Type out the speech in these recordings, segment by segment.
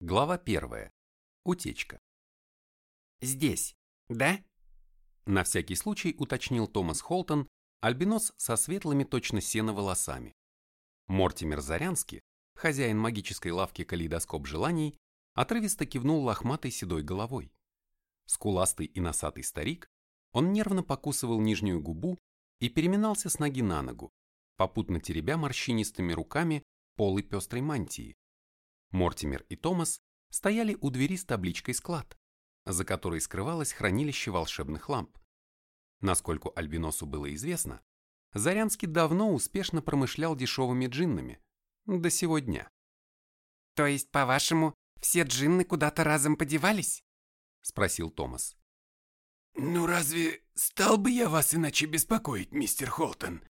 Глава первая. Утечка. Здесь, да? На всякий случай уточнил Томас Холтон, альбинос со светлыми точно сено волосами. Мортимер Зарянский, хозяин магической лавки «Калейдоскоп желаний», отрывисто кивнул лохматой седой головой. Скуластый и носатый старик, он нервно покусывал нижнюю губу и переминался с ноги на ногу, попутно теребя морщинистыми руками полы пестрой мантии. Мортимер и Томас стояли у двери с табличкой «Склад», за которой скрывалось хранилище волшебных ламп. Насколько Альбиносу было известно, Зарянский давно успешно промышлял дешевыми джиннами. До сего дня. То есть, по-вашему, все джинны куда-то разом подевались? Спросил Томас. Ну разве стал бы я вас иначе беспокоить, мистер Холтон?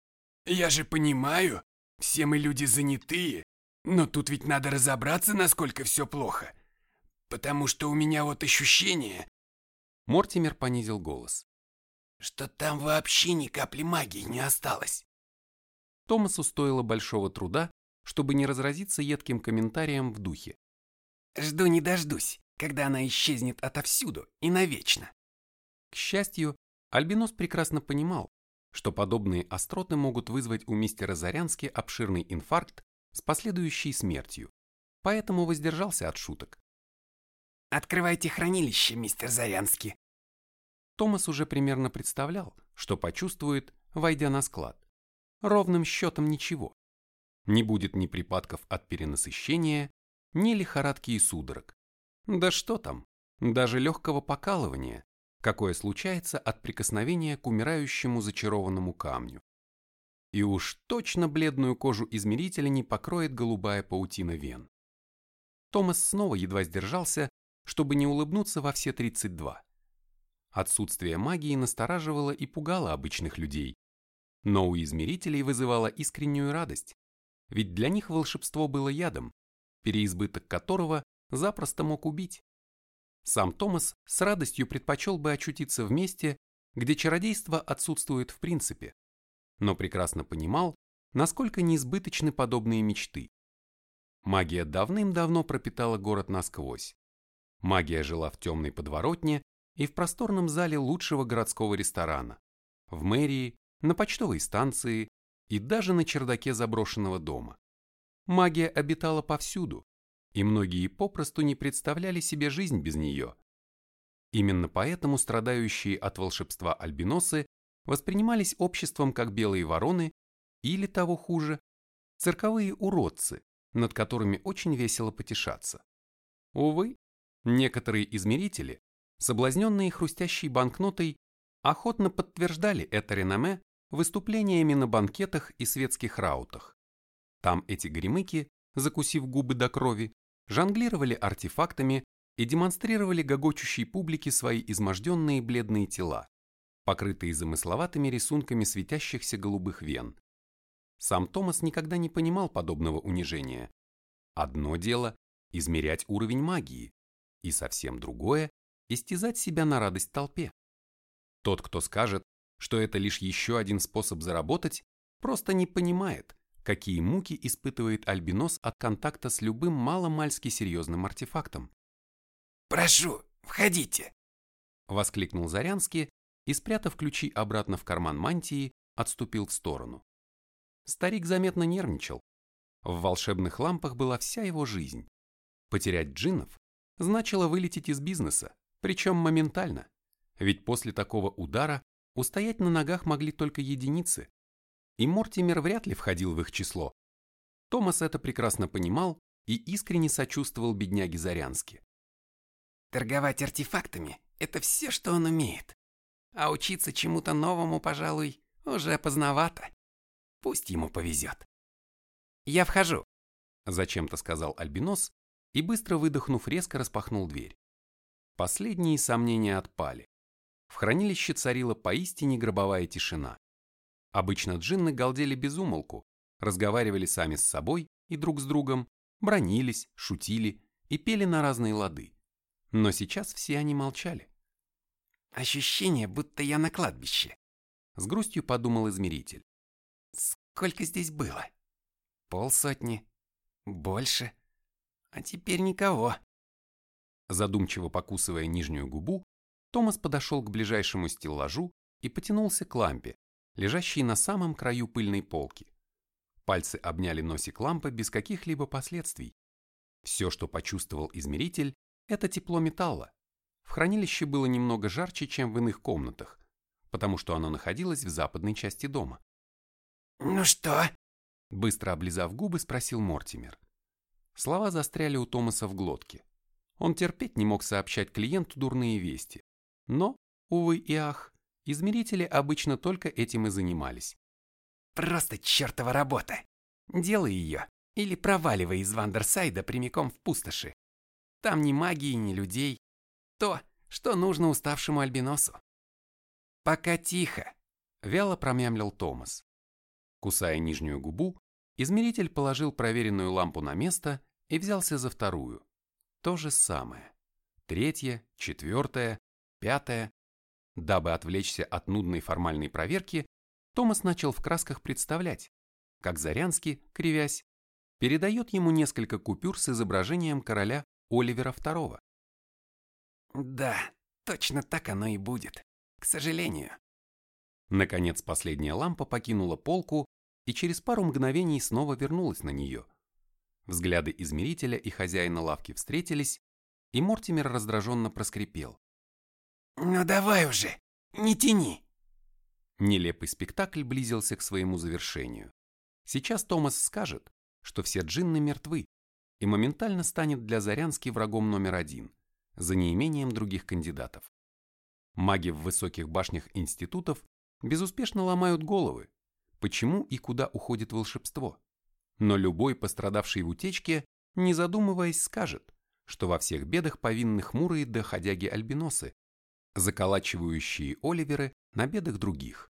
Я же понимаю, все мы люди занятые, но тут ведь надо разобраться, насколько все плохо. Потому что у меня вот ощущение... Мортимер понизил голос. Что там вообще ни капли магии не осталось. Томасу стоило большого труда, чтобы не разразиться едким комментарием в духе. Жду не дождусь, когда она исчезнет отовсюду и навечно. К счастью, Альбинос прекрасно понимал, что подобные остроты могут вызвать у мистера Зарянски обширный инфаркт с последующей смертью, поэтому воздержался от шуток. «Открывайте хранилище, мистер Зарянский». Томас уже примерно представлял, что почувствует, войдя на склад. Ровным счетом ничего. Не будет ни припадков от перенасыщения, ни лихорадки и судорог. Да что там, даже легкого покалывания, какое случается от прикосновения к умирающему зачарованному камню. И уж точно бледную кожу измерителя не покроет голубая паутина вен. Томас снова едва сдержался, чтобы не улыбнуться во все 32. Отсутствие магии настораживало и пугало обычных людей, но у измерителей вызывало искреннюю радость, ведь для них волшебство было ядом, переизбыток которого запросто мог убить. Сам Томас с радостью предпочел бы очутиться в месте, где чародейство отсутствует в принципе, но прекрасно понимал, насколько неизбыточны подобные мечты. Магия давным-давно пропитала город насквозь. Магия жила в темной подворотне и в просторном зале лучшего городского ресторана, в мэрии, на почтовой станции и даже на чердаке заброшенного дома. Магия обитала повсюду, и многие попросту не представляли себе жизнь без нее. Именно поэтому страдающие от волшебства альбиносы воспринимались обществом как белые вороны или, того хуже, цирковые уродцы, над которыми очень весело потешаться. Увы, некоторые измерители, соблазненные хрустящей банкнотой, охотно подтверждали это реноме выступлениями на банкетах и светских раутах. Там эти гремыки, закусив губы до крови, жонглировали артефактами и демонстрировали гогочущей публике свои изможденные бледные тела покрытые замысловатыми рисунками светящихся голубых вен. Сам Томас никогда не понимал подобного унижения. Одно дело – измерять уровень магии, и совсем другое – истязать себя на радость толпе. Тот, кто скажет, что это лишь еще один способ заработать, просто не понимает, какие муки испытывает альбинос от контакта с любым маломальски серьезным артефактом. «Прошу, входите!» – воскликнул Зарянский, и, спрятав ключи обратно в карман мантии, отступил в сторону. Старик заметно нервничал. В волшебных лампах была вся его жизнь. Потерять джиннов значило вылететь из бизнеса, причем моментально. Ведь после такого удара устоять на ногах могли только единицы. И Мортимер вряд ли входил в их число. Томас это прекрасно понимал и искренне сочувствовал бедняге Зарянске. Торговать артефактами – это все, что он умеет а учиться чему-то новому, пожалуй, уже поздновато. Пусть ему повезет. «Я вхожу», – зачем-то сказал Альбинос и, быстро выдохнув, резко распахнул дверь. Последние сомнения отпали. В хранилище царила поистине гробовая тишина. Обычно джинны галдели без умолку, разговаривали сами с собой и друг с другом, бронились, шутили и пели на разные лады. Но сейчас все они молчали. Ощущение, будто я на кладбище. С грустью подумал измеритель. Сколько здесь было? Полсотни? Больше? А теперь никого. Задумчиво покусывая нижнюю губу, Томас подошел к ближайшему стеллажу и потянулся к лампе, лежащей на самом краю пыльной полки. Пальцы обняли носик лампы без каких-либо последствий. Все, что почувствовал измеритель, это тепло металла. В хранилище было немного жарче, чем в иных комнатах, потому что оно находилось в западной части дома. «Ну что?» Быстро облизав губы, спросил Мортимер. Слова застряли у Томаса в глотке. Он терпеть не мог сообщать клиенту дурные вести. Но, увы и ах, измерители обычно только этим и занимались. «Просто чертова работа! Делай ее, или проваливай из Вандерсайда прямиком в пустоши. Там ни магии, ни людей. То, что нужно уставшему альбиносу». «Пока тихо», — вяло промямлил Томас. Кусая нижнюю губу, измеритель положил проверенную лампу на место и взялся за вторую. То же самое. Третье, четвертое, пятое. Дабы отвлечься от нудной формальной проверки, Томас начал в красках представлять, как Зарянский, кривясь, передает ему несколько купюр с изображением короля Оливера II. Да, точно так оно и будет. К сожалению. Наконец последняя лампа покинула полку и через пару мгновений снова вернулась на нее. Взгляды измерителя и хозяина лавки встретились, и Мортимер раздраженно проскрипел. «Ну давай уже, не тяни!» Нелепый спектакль близился к своему завершению. Сейчас Томас скажет, что все джинны мертвы, и моментально станет для Зарянски врагом номер один, за неимением других кандидатов. Маги в высоких башнях институтов безуспешно ломают головы, почему и куда уходит волшебство. Но любой пострадавший в утечке, не задумываясь, скажет, что во всех бедах повинны хмурые доходяги-альбиносы, заколачивающие Оливеры на бедах других.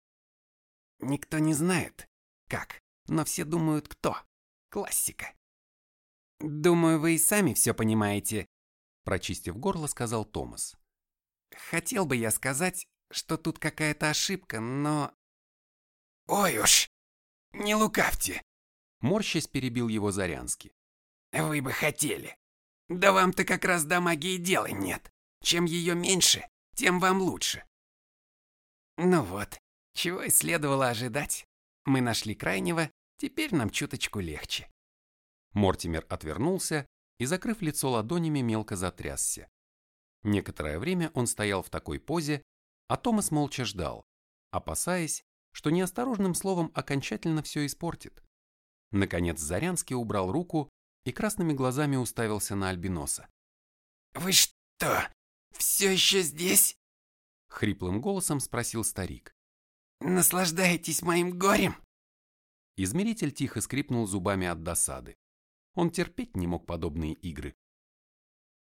Никто не знает, как, но все думают, кто. Классика. Думаю, вы и сами все понимаете, прочистив горло, сказал Томас. Хотел бы я сказать, что тут какая-то ошибка, но... Ой уж, не лукавьте. Морщась перебил его Зарянский. Вы бы хотели. Да вам-то как раз до магии дела нет. Чем ее меньше, тем вам лучше. Ну вот, чего и следовало ожидать. Мы нашли крайнего, теперь нам чуточку легче. Мортимер отвернулся и, закрыв лицо ладонями, мелко затрясся. Некоторое время он стоял в такой позе, а Томас молча ждал, опасаясь, что неосторожным словом окончательно все испортит. Наконец Зарянский убрал руку и красными глазами уставился на Альбиноса. «Вы что, все еще здесь?» Хриплым голосом спросил старик. «Наслаждаетесь моим горем?» Измеритель тихо скрипнул зубами от досады. Он терпеть не мог подобные игры.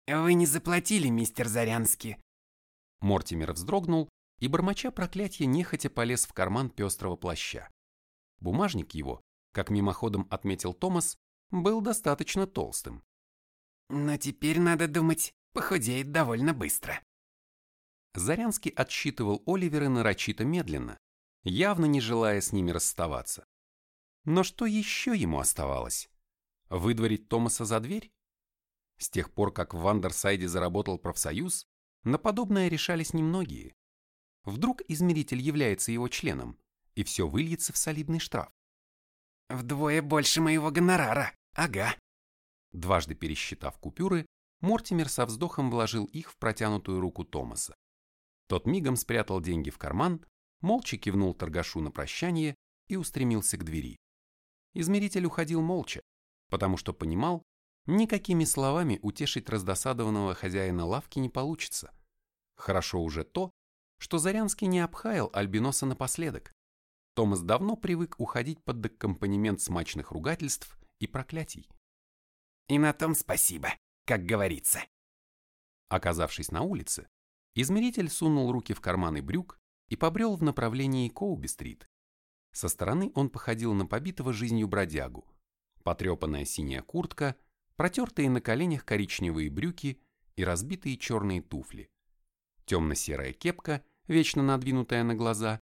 «Вы не заплатили, мистер Зарянский». Мортимер вздрогнул и, бормоча проклятие, нехотя полез в карман пестрого плаща. Бумажник его, как мимоходом отметил Томас, был достаточно толстым. «Но теперь, надо думать, похудеет довольно быстро». Зарянский отсчитывал Оливера нарочито медленно, явно не желая с ними расставаться. Но что еще ему оставалось? Выдворить Томаса за дверь? С тех пор, как в Вандерсайде заработал профсоюз, на подобное решались немногие. Вдруг измеритель является его членом, и все выльется в солидный штраф. «Вдвое больше моего гонорара, ага». Дважды пересчитав купюры, Мортимер со вздохом вложил их в протянутую руку Томаса. Тот мигом спрятал деньги в карман, молча кивнул торгашу на прощание и устремился к двери. Измеритель уходил молча, потому что понимал, никакими словами утешить раздосадованного хозяина лавки не получится. Хорошо уже то, что Зарянский не обхаял Альбиноса напоследок. Томас давно привык уходить под аккомпанемент смачных ругательств и проклятий. И на том спасибо, как говорится. Оказавшись на улице, измеритель сунул руки в карманы брюк и побрел в направлении Коуби-стрит. Со стороны он походил на побитого жизнью бродягу. Потрепанная синяя куртка, протертые на коленях коричневые брюки и разбитые черные туфли. Темно-серая кепка, вечно надвинутая на глаза,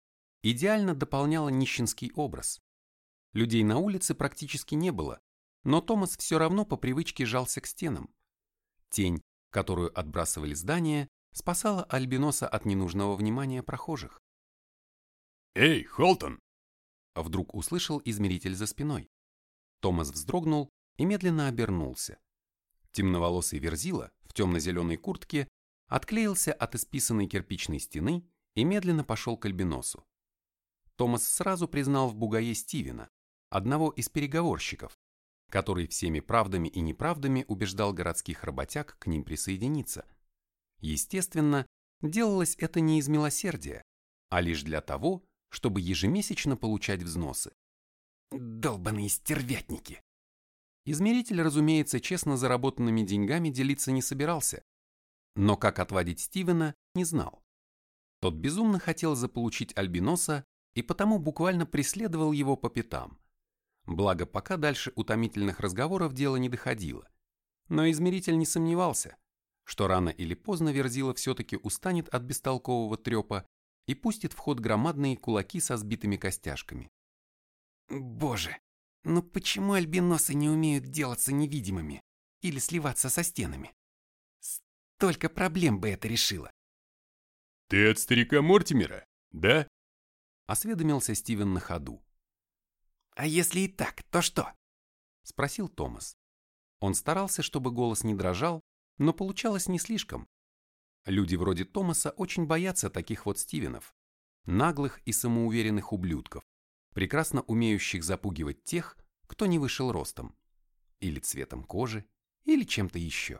идеально дополняла нищенский образ. Людей на улице практически не было, но Томас все равно по привычке жался к стенам. Тень, которую отбрасывали здания, спасала Альбиноса от ненужного внимания прохожих. «Эй, Холтон!» Вдруг услышал измеритель за спиной. Томас вздрогнул и медленно обернулся. Темноволосый Верзила в темно-зеленой куртке отклеился от исписанной кирпичной стены и медленно пошел к Альбиносу. Томас сразу признал в бугае Стивена, одного из переговорщиков, который всеми правдами и неправдами убеждал городских работяг к ним присоединиться. Естественно, делалось это не из милосердия, а лишь для того, чтобы ежемесячно получать взносы. Долбаные стервятники. Измеритель, разумеется, честно заработанными деньгами делиться не собирался, но как отводить Стивена, не знал. Тот безумно хотел заполучить Альбиноса и потому буквально преследовал его по пятам. Благо, пока дальше утомительных разговоров дело не доходило. Но измеритель не сомневался, что рано или поздно Верзила все-таки устанет от бестолкового трепа и пустит в ход громадные кулаки со сбитыми костяшками. Боже, но почему альбиносы не умеют делаться невидимыми или сливаться со стенами? Столько проблем бы это решило. «Ты от старика Мортимера, да?» Осведомился Стивен на ходу. «А если и так, то что?» Спросил Томас. Он старался, чтобы голос не дрожал, но получалось не слишком. Люди вроде Томаса очень боятся таких вот Стивенов, наглых и самоуверенных ублюдков, прекрасно умеющих запугивать тех, кто не вышел ростом, или цветом кожи, или чем-то еще.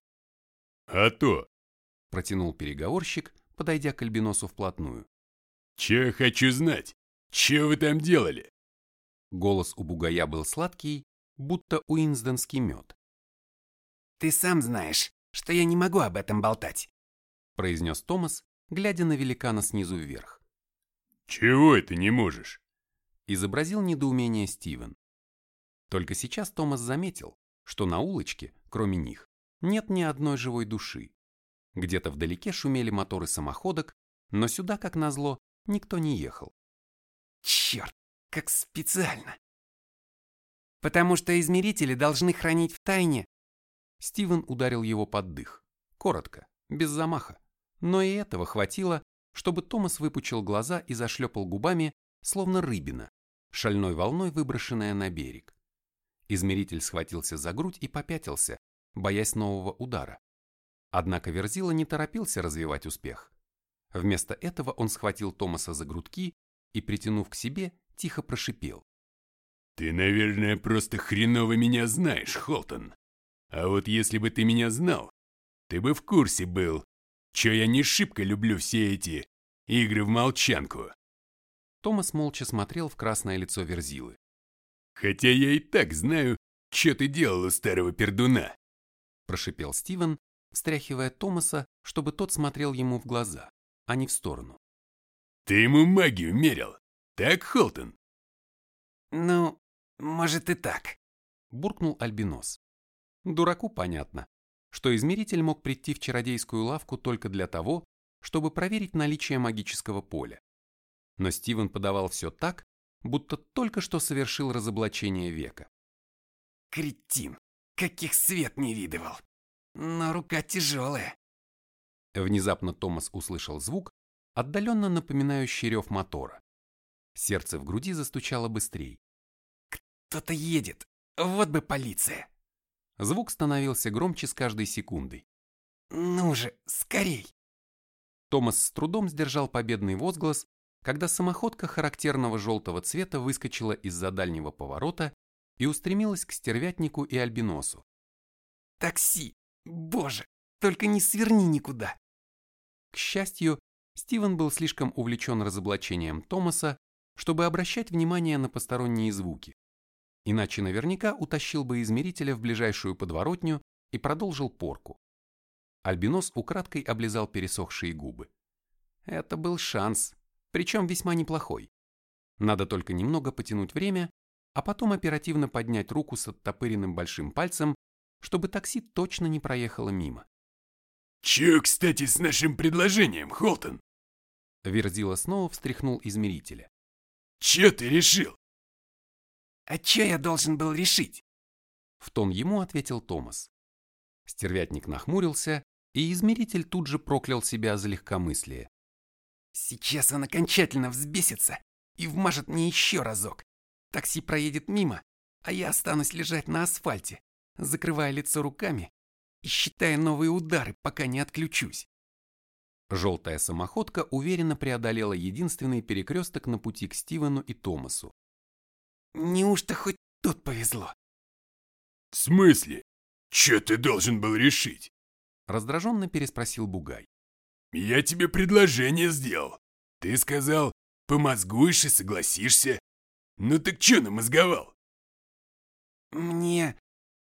«А то!» – протянул переговорщик, подойдя к Альбиносу вплотную. «Че хочу знать? Че вы там делали?» Голос у бугая был сладкий, будто уинсденский мед. «Ты сам знаешь, что я не могу об этом болтать», произнес Томас, глядя на великана снизу вверх. «Чего это не можешь?» Изобразил недоумение Стивен. Только сейчас Томас заметил, что на улочке, кроме них, нет ни одной живой души. Где-то вдалеке шумели моторы самоходок, но сюда, как назло, никто не ехал. Черт, как специально. Потому что измерители должны хранить в тайне. Стивен ударил его под дых. Коротко, без замаха. Но и этого хватило, чтобы Томас выпучил глаза и зашлепал губами, словно рыбина, шальной волной выброшенная на берег. Измеритель схватился за грудь и попятился, боясь нового удара. Однако Верзила не торопился развивать успех. Вместо этого он схватил Томаса за грудки и, притянув к себе, тихо прошипел. «Ты, наверное, просто хреново меня знаешь, Холтон. А вот если бы ты меня знал, ты бы в курсе был, что я не шибко люблю все эти игры в молчанку». Томас молча смотрел в красное лицо Верзилы. «Хотя я и так знаю, что ты делал у старого пердуна», прошипел Стивен, встряхивая Томаса, чтобы тот смотрел ему в глаза, а не в сторону. «Ты ему магию мерил, так, Холтон?» «Ну, может и так», – буркнул Альбинос. Дураку понятно, что измеритель мог прийти в чародейскую лавку только для того, чтобы проверить наличие магического поля. Но Стивен подавал все так, будто только что совершил разоблачение века. «Кретин, каких свет не видывал! Но рука тяжелая!» Внезапно Томас услышал звук, отдаленно напоминающий рев мотора. Сердце в груди застучало быстрее. «Кто-то едет! Вот бы полиция!» Звук становился громче с каждой секундой. «Ну же, скорей!» Томас с трудом сдержал победный возглас, когда самоходка характерного желтого цвета выскочила из-за дальнего поворота и устремилась к стервятнику и альбиносу. «Такси! Боже, только не сверни никуда!» К счастью, Стивен был слишком увлечен разоблачением Томаса, чтобы обращать внимание на посторонние звуки. Иначе наверняка утащил бы измерителя в ближайшую подворотню и продолжил порку. Альбинос украдкой облизал пересохшие губы. Это был шанс, причем весьма неплохой. Надо только немного потянуть время, а потом оперативно поднять руку с оттопыренным большим пальцем, чтобы такси точно не проехало мимо. «Чё, кстати, с нашим предложением, Холтон?» Верзила снова встряхнул измерителя. «Чё ты решил?» «А чё я должен был решить?» В тон ему ответил Томас. Стервятник нахмурился, и измеритель тут же проклял себя за легкомыслие. Сейчас он окончательно взбесится и вмажет мне еще разок. Такси проедет мимо, а я останусь лежать на асфальте, закрывая лицо руками и считая новые удары, пока не отключусь. Желтая самоходка уверенно преодолела единственный перекресток на пути к Стивену и Томасу. Неужто хоть тут повезло? В смысле? Че ты должен был решить? Раздраженно переспросил Бугай. Я тебе предложение сделал. Ты сказал, помозгуешь и согласишься. Ну так че намозговал? Мне...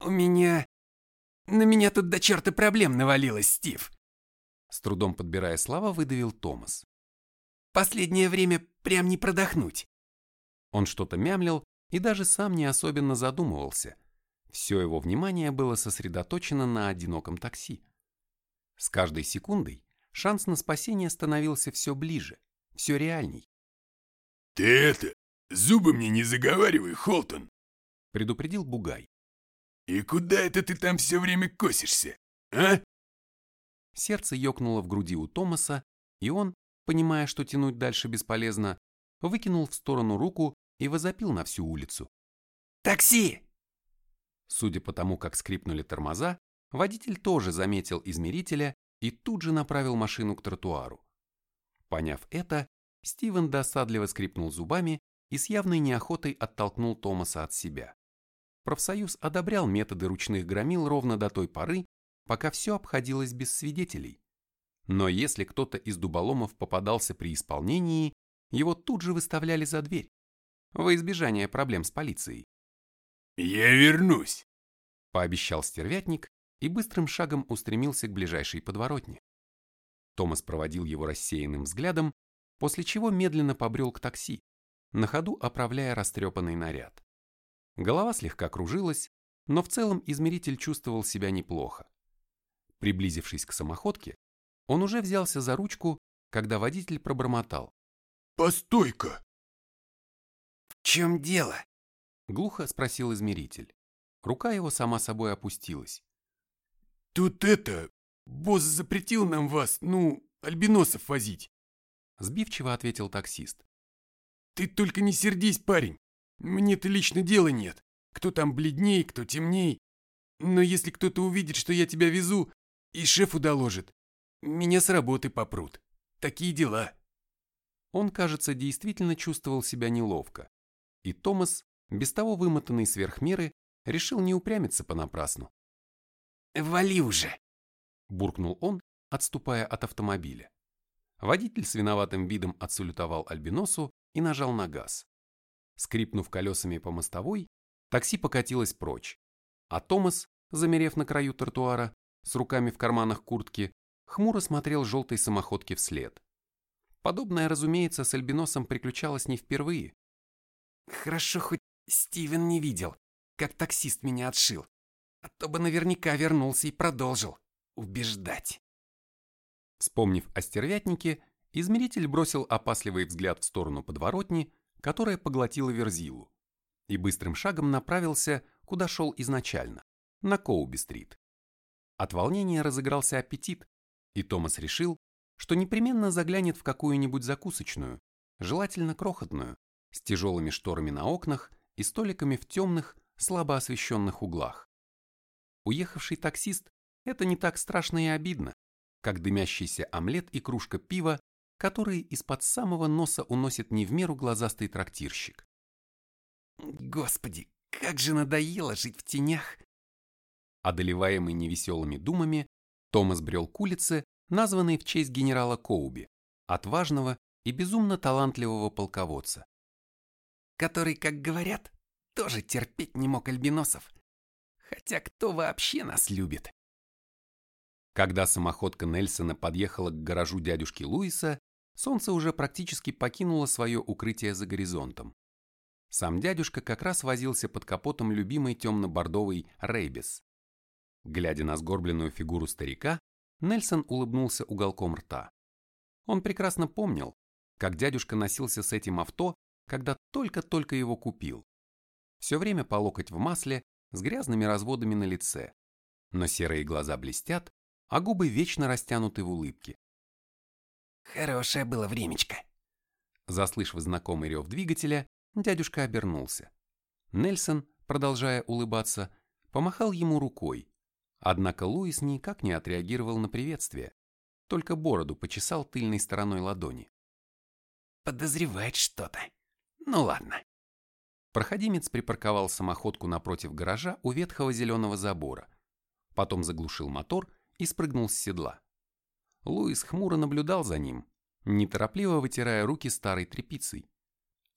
у меня... На меня тут до черта проблем навалилось, Стив. С трудом подбирая слова, выдавил Томас. Последнее время прям не продохнуть. Он что-то мямлил и даже сам не особенно задумывался. Все его внимание было сосредоточено на одиноком такси. С каждой секундой шанс на спасение становился все ближе, все реальней. «Ты это, зубы мне не заговаривай, Холтон!» предупредил Бугай. «И куда это ты там все время косишься, а?» Сердце ёкнуло в груди у Томаса, и он, понимая, что тянуть дальше бесполезно, выкинул в сторону руку и возопил на всю улицу. «Такси!» Судя по тому, как скрипнули тормоза, водитель тоже заметил измерителя и тут же направил машину к тротуару. Поняв это, Стивен досадливо скрипнул зубами и с явной неохотой оттолкнул Томаса от себя. Профсоюз одобрял методы ручных громил ровно до той поры, пока все обходилось без свидетелей. Но если кто-то из дуболомов попадался при исполнении, его тут же выставляли за дверь, во избежание проблем с полицией. «Я вернусь», – пообещал стервятник и быстрым шагом устремился к ближайшей подворотне. Томас проводил его рассеянным взглядом, после чего медленно побрел к такси, на ходу оправляя растрепанный наряд. Голова слегка кружилась, но в целом измеритель чувствовал себя неплохо. Приблизившись к самоходке, он уже взялся за ручку, когда водитель пробормотал. «Постой-ка!» «В чем дело?» — глухо спросил измеритель. Рука его сама собой опустилась. «Тут это... Босс запретил нам вас, ну, альбиносов возить!» Сбивчиво ответил таксист. «Ты только не сердись, парень. Мне-то лично дела нет. Кто там бледней, кто темней. Но если кто-то увидит, что я тебя везу, и шефу доложит, меня с работы попрут. Такие дела». Он, кажется, действительно чувствовал себя неловко. И Томас, без того вымотанный сверх меры, решил не упрямиться понапрасну. «Вали уже!» – буркнул он, отступая от автомобиля. Водитель с виноватым видом отсалютовал Альбиносу и нажал на газ. Скрипнув колесами по мостовой, такси покатилось прочь, а Томас, замерев на краю тротуара, с руками в карманах куртки, хмуро смотрел желтой самоходке вслед. Подобное, разумеется, с Альбиносом приключалось не впервые. «Хорошо, хоть Стивен не видел, как таксист меня отшил, а то бы наверняка вернулся и продолжил убеждать». Вспомнив о стервятнике, измеритель бросил опасливый взгляд в сторону подворотни, которая поглотила Верзилу, и быстрым шагом направился, куда шел изначально, на Коуби-стрит. От волнения разыгрался аппетит, и Томас решил, что непременно заглянет в какую-нибудь закусочную, желательно крохотную, с тяжелыми шторами на окнах и столиками в темных, слабо освещенных углах. Уехавший таксист – это не так страшно и обидно, как дымящийся омлет и кружка пива, которые из-под самого носа уносит не в меру глазастый трактирщик. Господи, как же надоело жить в тенях! Одолеваемый невеселыми думами, Томас брел к улице, названной в честь генерала Коуби, отважного и безумно талантливого полководца. Который, как говорят, тоже терпеть не мог альбиносов. Хотя кто вообще нас любит? Когда самоходка Нельсона подъехала к гаражу дядюшки Луиса, солнце уже практически покинуло свое укрытие за горизонтом. Сам дядюшка как раз возился под капотом любимой темно-бордовой Рейбис. Глядя на сгорбленную фигуру старика, Нельсон улыбнулся уголком рта. Он прекрасно помнил, как дядюшка носился с этим авто, когда только-только его купил. Все время по локоть в масле, с грязными разводами на лице. Но серые глаза блестят, а губы вечно растянуты в улыбке. Хорошее было времечко. Заслышав знакомый рев двигателя, дядюшка обернулся. Нельсон, продолжая улыбаться, помахал ему рукой, однако Луис никак не отреагировал на приветствие, только бороду почесал тыльной стороной ладони. Подозревает что-то. Ну ладно. Проходимец припарковал самоходку напротив гаража у ветхого зеленого забора, потом заглушил мотор и спрыгнул с седла. Луис хмуро наблюдал за ним, неторопливо вытирая руки старой тряпицей.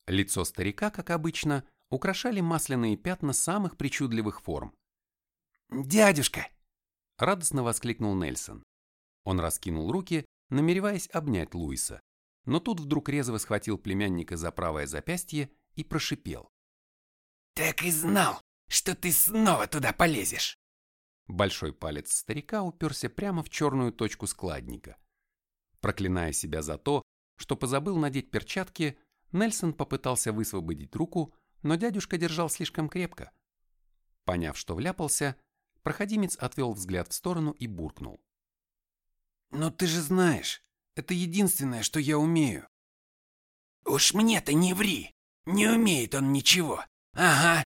Лицо старика, как обычно, украшали масляные пятна самых причудливых форм. «Дядюшка!» — радостно воскликнул Нельсон. Он раскинул руки, намереваясь обнять Луиса, но тут вдруг резво схватил племянника за правое запястье и прошипел. «Так и знал, что ты снова туда полезешь!» Большой палец старика уперся прямо в черную точку складника. Проклиная себя за то, что позабыл надеть перчатки, Нельсон попытался высвободить руку, но дядюшка держал слишком крепко. Поняв, что вляпался, проходимец отвел взгляд в сторону и буркнул. «Но ты же знаешь, это единственное, что я умею». «Уж мне-то не ври! Не умеет он ничего! Ага!»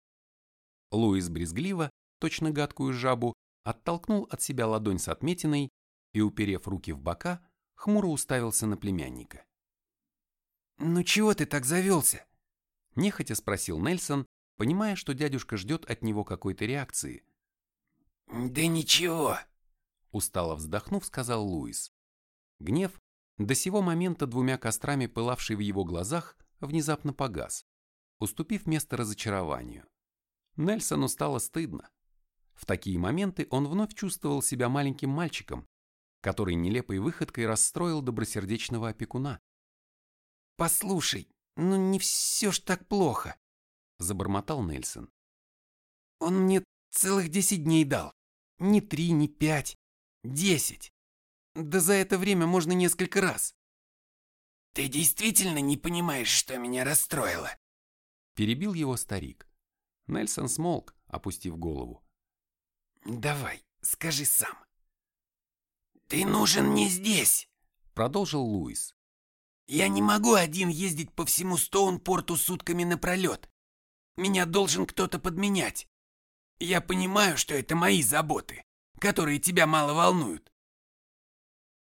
Луис брезгливо, точно гадкую жабу, оттолкнул от себя ладонь с отметиной и, уперев руки в бока, хмуро уставился на племянника. «Ну чего ты так завелся?» Нехотя спросил Нельсон, понимая, что дядюшка ждет от него какой-то реакции. «Да ничего», — устало вздохнув, сказал Луис. Гнев, до сего момента двумя кострами пылавший в его глазах, внезапно погас, уступив место разочарованию. Нельсону стало стыдно. В такие моменты он вновь чувствовал себя маленьким мальчиком, который нелепой выходкой расстроил добросердечного опекуна. «Послушай, ну не все ж так плохо», — забормотал Нельсон. «Он мне целых десять дней дал. Не три, не пять. Десять. Да за это время можно несколько раз». «Ты действительно не понимаешь, что меня расстроило?» Перебил его старик. Нельсон смолк, опустив голову. «Давай, скажи сам». «Ты нужен не здесь», — продолжил Луис. «Я не могу один ездить по всему Стоунпорту сутками напролет. Меня должен кто-то подменять. Я понимаю, что это мои заботы, которые тебя мало волнуют».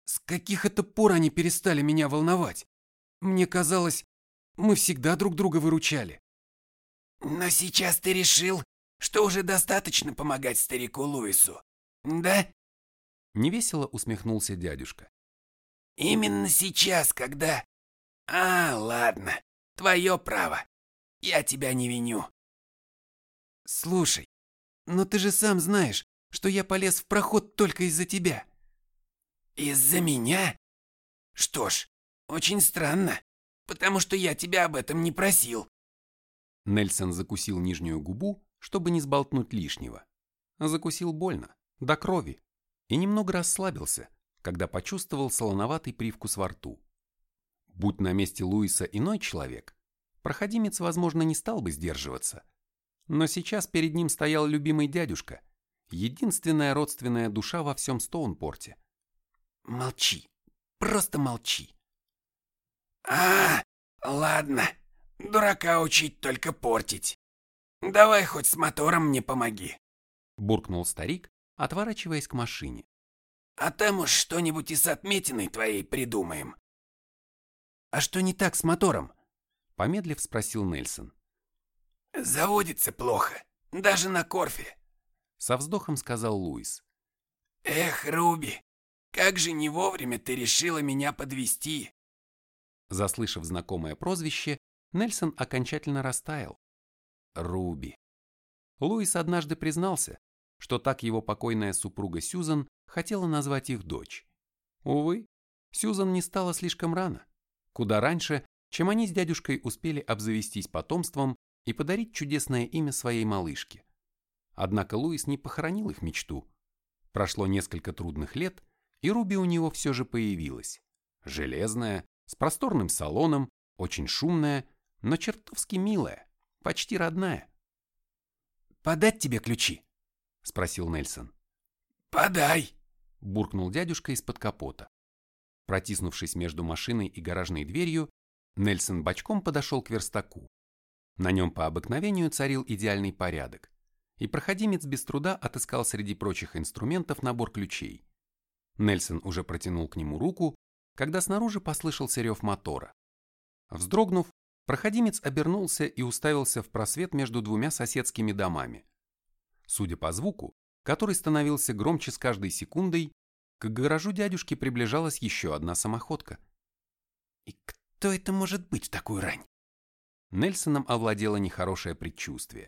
«С каких это пор они перестали меня волновать? Мне казалось, мы всегда друг друга выручали». «Но сейчас ты решил, что уже достаточно помогать старику Луису, да?» Невесело усмехнулся дядюшка. «Именно сейчас, когда...» «А, ладно, твое право. Я тебя не виню». «Слушай, но ты же сам знаешь, что я полез в проход только из-за тебя». «Из-за меня? Что ж, очень странно, потому что я тебя об этом не просил». Нельсон закусил нижнюю губу, чтобы не сболтнуть лишнего. Закусил больно, до крови, и немного расслабился, когда почувствовал солоноватый привкус во рту. Будь на месте Луиса иной человек, проходимец, возможно, не стал бы сдерживаться. Но сейчас перед ним стоял любимый дядюшка, единственная родственная душа во всем Стоунпорте. «Молчи, просто молчи». «А, ладно, дурака учить только портить. Давай хоть с мотором мне помоги», — буркнул старик, отворачиваясь к машине. «А там уж что-нибудь и с отметиной твоей придумаем». «А что не так с мотором?» — помедлив спросил Нельсон. «Заводится плохо, даже на Корфе», — со вздохом сказал Луис. «Эх, Руби, как же не вовремя ты решила меня подвести. Заслышав знакомое прозвище, Нельсон окончательно растаял. Руби. Луис однажды признался, что так его покойная супруга Сьюзан хотела назвать их дочь. Увы, Сьюзан не стала слишком рано, куда раньше, чем они с дядюшкой успели обзавестись потомством и подарить чудесное имя своей малышке. Однако Луис не похоронил их мечту. Прошло несколько трудных лет, и Руби у него все же появилась. Железная, с просторным салоном, очень шумная, но чертовски милая, почти родная. «Подать тебе ключи?» — спросил Нельсон. «Подай!» буркнул дядюшка из-под капота. Протиснувшись между машиной и гаражной дверью, Нельсон бочком подошел к верстаку. На нем по обыкновению царил идеальный порядок, и проходимец без труда отыскал среди прочих инструментов набор ключей. Нельсон уже протянул к нему руку, когда снаружи послышался рев мотора. Вздрогнув, проходимец обернулся и уставился в просвет между двумя соседскими домами. Судя по звуку, который становился громче с каждой секундой, к гаражу дядюшки приближалась еще одна самоходка. «И кто это может быть в такую рань?» Нельсоном овладело нехорошее предчувствие.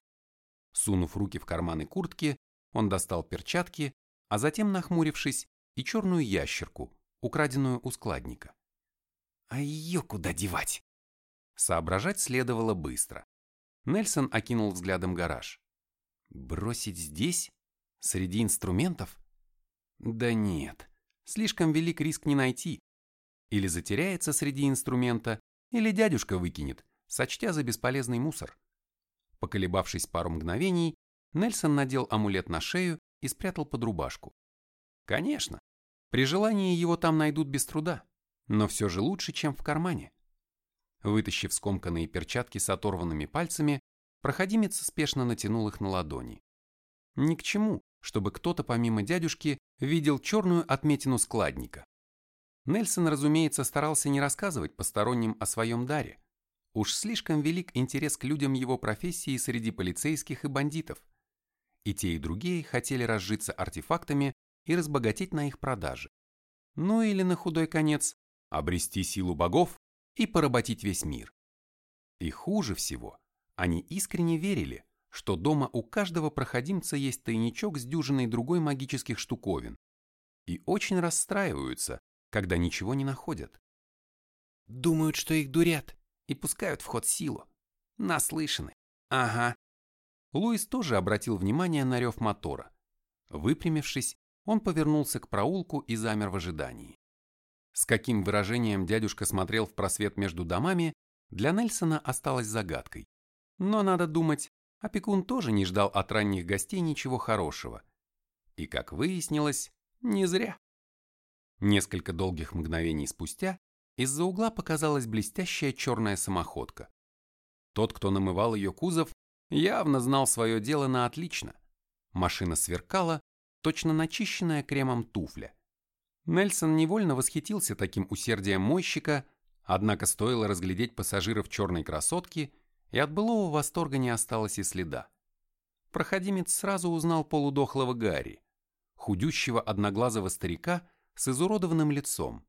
Сунув руки в карманы куртки, он достал перчатки, а затем, нахмурившись, и черную ящерку, украденную у складника. «А ее куда девать?» Соображать следовало быстро. Нельсон окинул взглядом гараж. «Бросить здесь? Среди инструментов?» «Да нет, слишком велик риск не найти. Или затеряется среди инструмента, или дядюшка выкинет, сочтя за бесполезный мусор. Поколебавшись пару мгновений, Нельсон надел амулет на шею и спрятал под рубашку. Конечно, при желании его там найдут без труда, но все же лучше, чем в кармане. Вытащив скомканные перчатки с оторванными пальцами, проходимец спешно натянул их на ладони. Ни к чему, чтобы кто-то помимо дядюшки видел черную отметину складника. Нельсон, разумеется, старался не рассказывать посторонним о своем даре, Уж слишком велик интерес к людям его профессии среди полицейских и бандитов. И те, и другие хотели разжиться артефактами и разбогатеть на их продаже. Ну или на худой конец обрести силу богов и поработить весь мир. И хуже всего, они искренне верили, что дома у каждого проходимца есть тайничок с дюжиной другой магических штуковин, и очень расстраиваются, когда ничего не находят. Думают, что их дурят, и пускают в ход силу. Наслышаны. Ага. Луис тоже обратил внимание на рев мотора. Выпрямившись, он повернулся к проулку и замер в ожидании. С каким выражением дядюшка смотрел в просвет между домами, для Нельсона осталось загадкой. Но, надо думать, опекун тоже не ждал от ранних гостей ничего хорошего. И, как выяснилось, не зря. Несколько долгих мгновений спустя из-за угла показалась блестящая черная самоходка. Тот, кто намывал ее кузов, явно знал свое дело на отлично. Машина сверкала, точно начищенная кремом туфля. Нельсон невольно восхитился таким усердием мойщика, однако стоило разглядеть пассажиров черной красотки, и от былого восторга не осталось и следа. Проходимец сразу узнал полудохлого Гарри, худющего одноглазого старика с изуродованным лицом,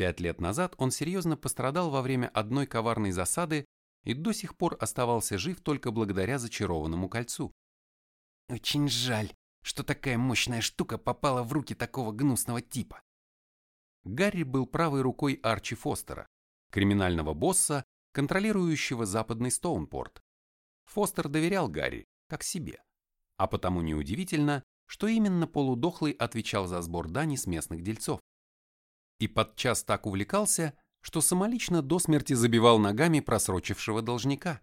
Пять лет назад он серьезно пострадал во время одной коварной засады и до сих пор оставался жив только благодаря зачарованному кольцу. Очень жаль, что такая мощная штука попала в руки такого гнусного типа. Гарри был правой рукой Арчи Фостера, криминального босса, контролирующего западный Стоунпорт. Фостер доверял Гарри, как себе, а потому неудивительно, что именно полудохлый отвечал за сбор дани с местных дельцов и подчас так увлекался, что самолично до смерти забивал ногами просрочившего должника.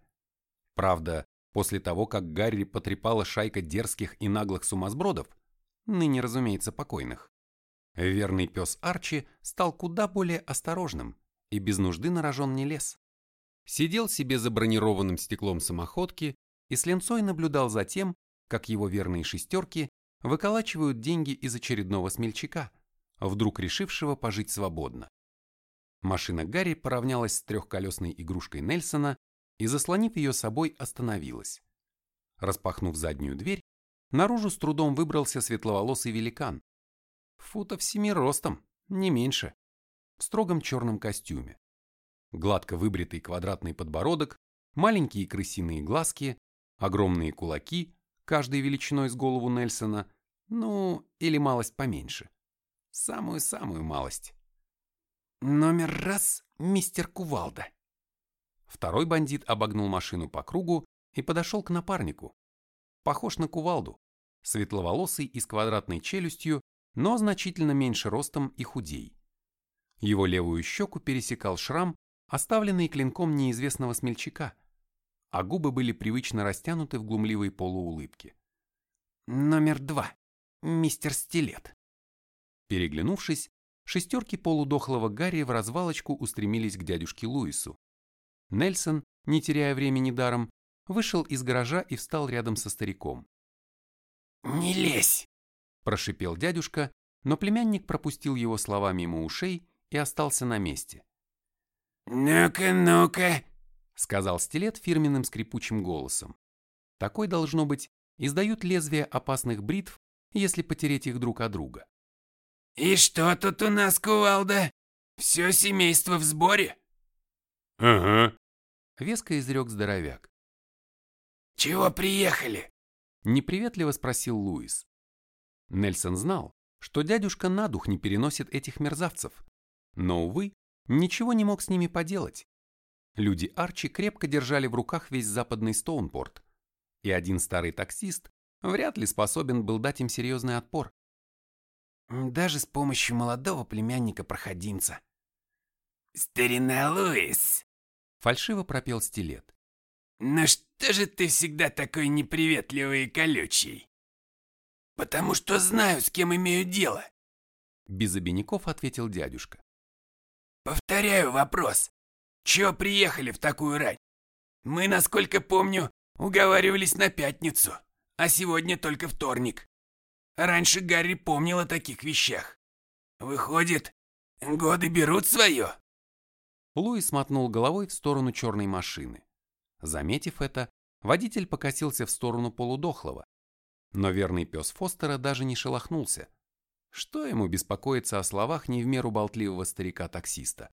Правда, после того, как Гарри потрепала шайка дерзких и наглых сумасбродов, ныне, разумеется, покойных, верный пес Арчи стал куда более осторожным и без нужды на рожон не лез. Сидел себе за бронированным стеклом самоходки и с ленцой наблюдал за тем, как его верные шестерки выколачивают деньги из очередного смельчака, вдруг решившего пожить свободно. Машина Гарри поравнялась с трехколесной игрушкой Нельсона и, заслонив ее собой, остановилась. Распахнув заднюю дверь, наружу с трудом выбрался светловолосый великан. Футов семи ростом, не меньше, в строгом черном костюме. Гладко выбритый квадратный подбородок, маленькие крысиные глазки, огромные кулаки, каждой величиной с голову Нельсона, ну, или малость поменьше. Самую-самую малость. Номер раз, мистер Кувалда. Второй бандит обогнул машину по кругу и подошел к напарнику. Похож на кувалду, светловолосый и с квадратной челюстью, но значительно меньше ростом и худей. Его левую щеку пересекал шрам, оставленный клинком неизвестного смельчака, а губы были привычно растянуты в глумливой полуулыбке. Номер два, мистер Стилет. Переглянувшись, шестерки полудохлого Гарри в развалочку устремились к дядюшке Луису. Нельсон, не теряя времени даром, вышел из гаража и встал рядом со стариком. «Не лезь!» – прошипел дядюшка, но племянник пропустил его слова мимо ушей и остался на месте. «Ну-ка, ну-ка!» – сказал стилет фирменным скрипучим голосом. Такой, должно быть, издают лезвия опасных бритв, если потереть их друг от друга. «И что тут у нас, кувалда? Все семейство в сборе?» «Ага», — веско изрек здоровяк. «Чего приехали?» — неприветливо спросил Луис. Нельсон знал, что дядюшка на дух не переносит этих мерзавцев, но, увы, ничего не мог с ними поделать. Люди Арчи крепко держали в руках весь западный Стоунпорт, и один старый таксист вряд ли способен был дать им серьезный отпор. Даже с помощью молодого племянника-проходимца. «Старина Луис!» — фальшиво пропел стилет. «Ну что же ты всегда такой неприветливый и колючий?» «Потому что знаю, с кем имею дело», — без обиняков ответил дядюшка. «Повторяю вопрос. Чего приехали в такую рань? Мы, насколько помню, Уговаривались на пятницу, а сегодня только вторник. Раньше Гарри помнил о таких вещах. Выходит, годы берут свое?» Луис мотнул головой в сторону черной машины. Заметив это, водитель покосился в сторону полудохлого. Но верный пес Фостера даже не шелохнулся. Что ему беспокоиться о словах не в меру болтливого старика-таксиста?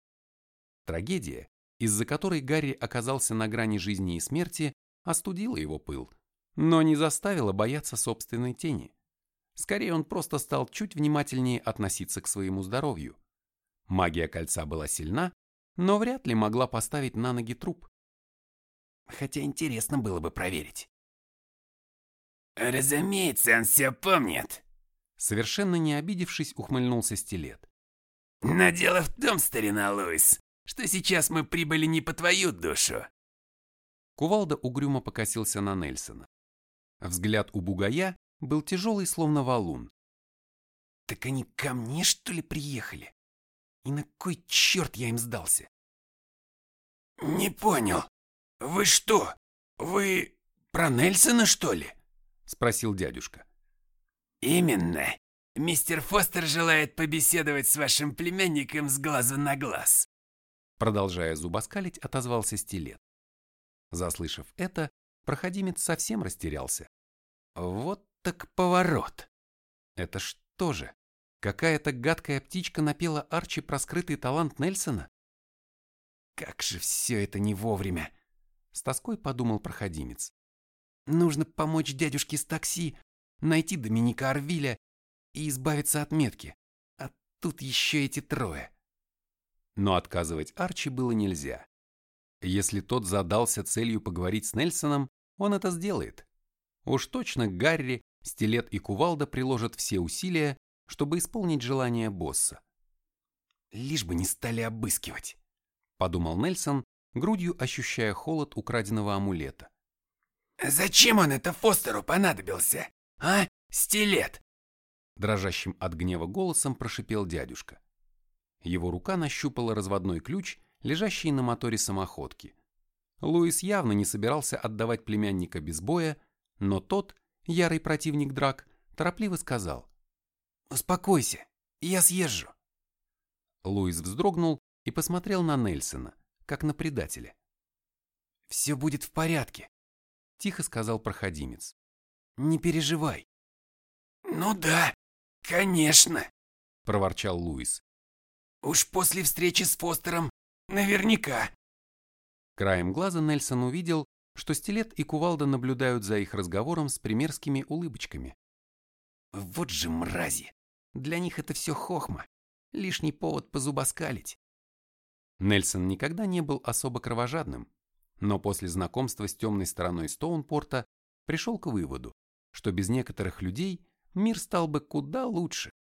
Трагедия, из-за которой Гарри оказался на грани жизни и смерти, остудила его пыл, но не заставила бояться собственной тени. Скорее, он просто стал чуть внимательнее относиться к своему здоровью. Магия кольца была сильна, но вряд ли могла поставить на ноги труп. Хотя интересно было бы проверить. «Разумеется, он все помнит», Совершенно не обидевшись, ухмыльнулся стилет. «Но дело в том, старина Луис, что сейчас мы прибыли не по твою душу, Кувалда угрюмо покосился на Нельсона. Взгляд у бугая был тяжелый, словно валун. «Так они ко мне, что ли, приехали? И на кой черт я им сдался?» «Не понял. Вы что? Вы про Нельсона, что ли?» Спросил дядюшка. «Именно. Мистер Фостер желает побеседовать с вашим племянником с глаза на глаз». Продолжая зубоскалить, отозвался стилет. Заслышав это, проходимец совсем растерялся. Вот так поворот. Это что же, какая-то гадкая птичка напела Арчи про скрытый талант Нельсона? Как же все это не вовремя! С тоской подумал проходимец. Нужно помочь дядюшке с такси, найти Доминика Арвиля и избавиться от метки. А тут еще эти трое. Но отказывать Арчи было нельзя. Если тот задался целью поговорить с Нельсоном, он это сделает. Уж точно Гарри, Стилет и Кувалда приложат все усилия, чтобы исполнить желание босса. «Лишь бы не стали обыскивать», — подумал Нельсон, грудью ощущая холод украденного амулета. «Зачем он это Фостеру понадобился, а, Стилет?» Дрожащим от гнева голосом прошипел дядюшка. Его рука нащупала разводной ключ лежащий на моторе самоходки. Луис явно не собирался отдавать племянника без боя, но тот, ярый противник драк, торопливо сказал. «Успокойся, я съезжу». Луис вздрогнул и посмотрел на Нельсона, как на предателя. «Все будет в порядке», — тихо сказал проходимец. «Не переживай». «Ну да, конечно», — проворчал Луис. «Уж после встречи с Фостером Наверняка. Краем глаза Нельсон увидел, что Стилет и Кувалда наблюдают за их разговором с примерскими улыбочками. Вот же мрази! Для них это все хохма, лишний повод позубоскалить. Нельсон никогда не был особо кровожадным, но после знакомства с темной стороной Стоунпорта пришел к выводу, что без некоторых людей мир стал бы куда лучше.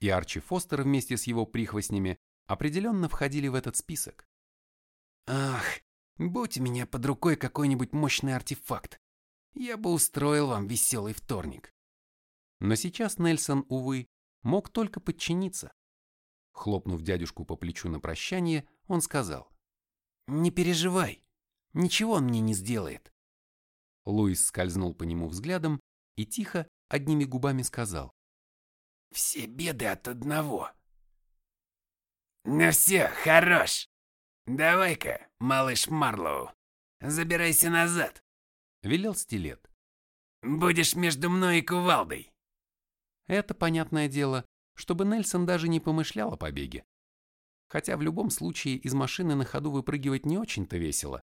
И Арчи Фостер вместе с его прихвостнями определенно входили в этот список. Ах, будь у меня под рукой какой-нибудь мощный артефакт, я бы устроил вам веселый вторник. Но сейчас Нельсон, увы, мог только подчиниться. Хлопнув дядюшку по плечу на прощание, он сказал. «Не переживай, ничего он мне не сделает». Луис скользнул по нему взглядом и тихо, одними губами сказал. «Все беды от одного». «Ну все, хорош. Давай-ка, малыш Марлоу, забирайся назад», — велел стилет. «Будешь между мной и кувалдой». Это, понятное дело, чтобы Нельсон даже не помышлял о побеге. Хотя в любом случае из машины на ходу выпрыгивать не очень-то весело.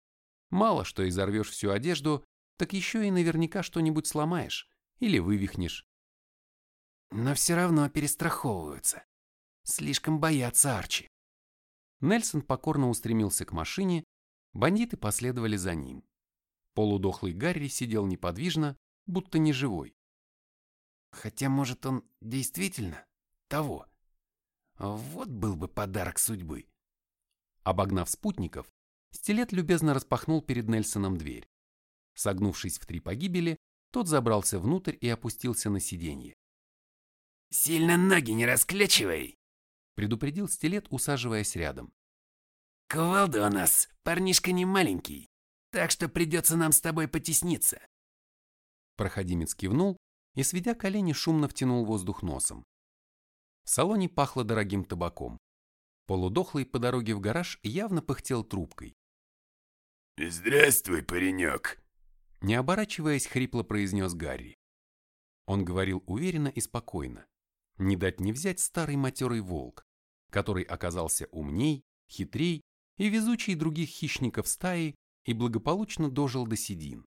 Мало что изорвешь всю одежду, так еще и наверняка что-нибудь сломаешь или вывихнешь. Но все равно перестраховываются. Слишком боятся Арчи. Нельсон покорно устремился к машине, бандиты последовали за ним. Полудохлый Гарри сидел неподвижно, будто неживой. Хотя, может, он действительно того. Вот был бы подарок судьбы. Обогнав спутников, Стилет любезно распахнул перед Нельсоном дверь. Согнувшись в три погибели, тот забрался внутрь и опустился на сиденье. «Сильно ноги не расклячивай!» предупредил Стилет, усаживаясь рядом. «Кувалда у нас, парнишка не маленький, так что придется нам с тобой потесниться». Проходимец кивнул и, сведя колени, шумно втянул воздух носом. В салоне пахло дорогим табаком. Полудохлый по дороге в гараж явно пыхтел трубкой. «Здравствуй, паренек!» Не оборачиваясь, хрипло произнес Гарри. Он говорил уверенно и спокойно. Не дать не взять старый матерый волк, который оказался умней, хитрей и везучий других хищников стаи и благополучно дожил до седин.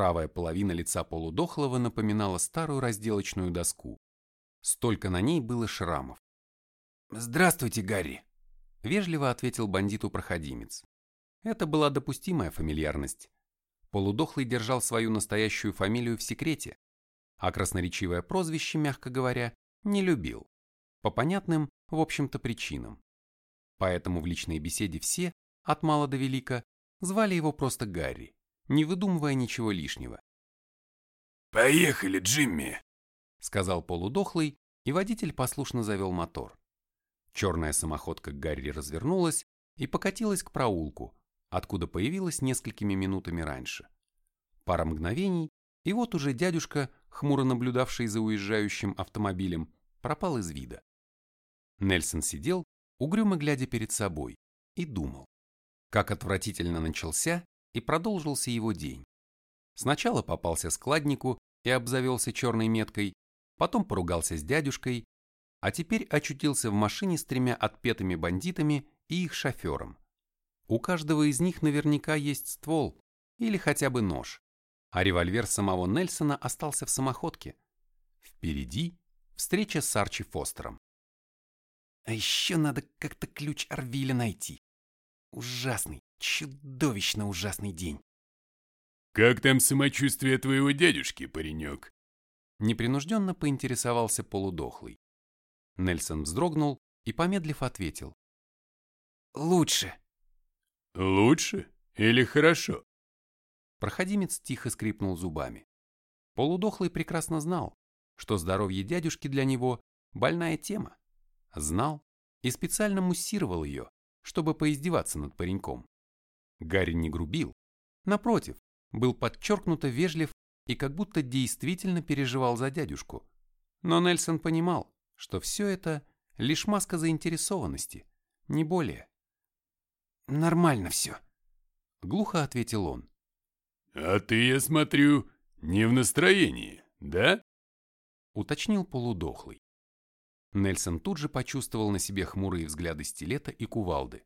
Правая половина лица полудохлого напоминала старую разделочную доску. Столько на ней было шрамов. «Здравствуйте, Гарри», — вежливо ответил бандиту проходимец. Это была допустимая фамильярность. Полудохлый держал свою настоящую фамилию в секрете, а красноречивое прозвище, мягко говоря, не любил. По понятным, в общем-то, причинам. Поэтому в личной беседе все, от мала до велика, звали его просто Гарри не выдумывая ничего лишнего. «Поехали, Джимми!» — сказал полудохлый, и водитель послушно завел мотор. Черная самоходка Гарри развернулась и покатилась к проулку, откуда появилась несколькими минутами раньше. Пара мгновений, и вот уже дядюшка, хмуро наблюдавший за уезжающим автомобилем, пропал из вида. Нельсон сидел, угрюмо глядя перед собой, и думал, как отвратительно начался и продолжился его день. Сначала попался складнику и обзавелся черной меткой, потом поругался с дядюшкой, а теперь очутился в машине с тремя отпетыми бандитами и их шофером. У каждого из них наверняка есть ствол или хотя бы нож, а револьвер самого Нельсона остался в самоходке. Впереди встреча с Арчи Фостером. А еще надо как-то ключ Арвиля найти. Ужасный, чудовищно ужасный день. «Как там самочувствие твоего дядюшки, паренек?» Непринужденно поинтересовался полудохлый. Нельсон вздрогнул и, помедлив, ответил. «Лучше». «Лучше или хорошо?» Проходимец тихо скрипнул зубами. Полудохлый прекрасно знал, что здоровье дядюшки для него – больная тема. Знал и специально муссировал ее, чтобы поиздеваться над пареньком. Гарри не грубил, напротив, был подчеркнуто вежлив и как будто действительно переживал за дядюшку. Но Нельсон понимал, что все это лишь маска заинтересованности, не более. «Нормально все», — глухо ответил он. «А ты, я смотрю, не в настроении, да?» — уточнил полудохлый. Нельсон тут же почувствовал на себе хмурые взгляды стилета и кувалды.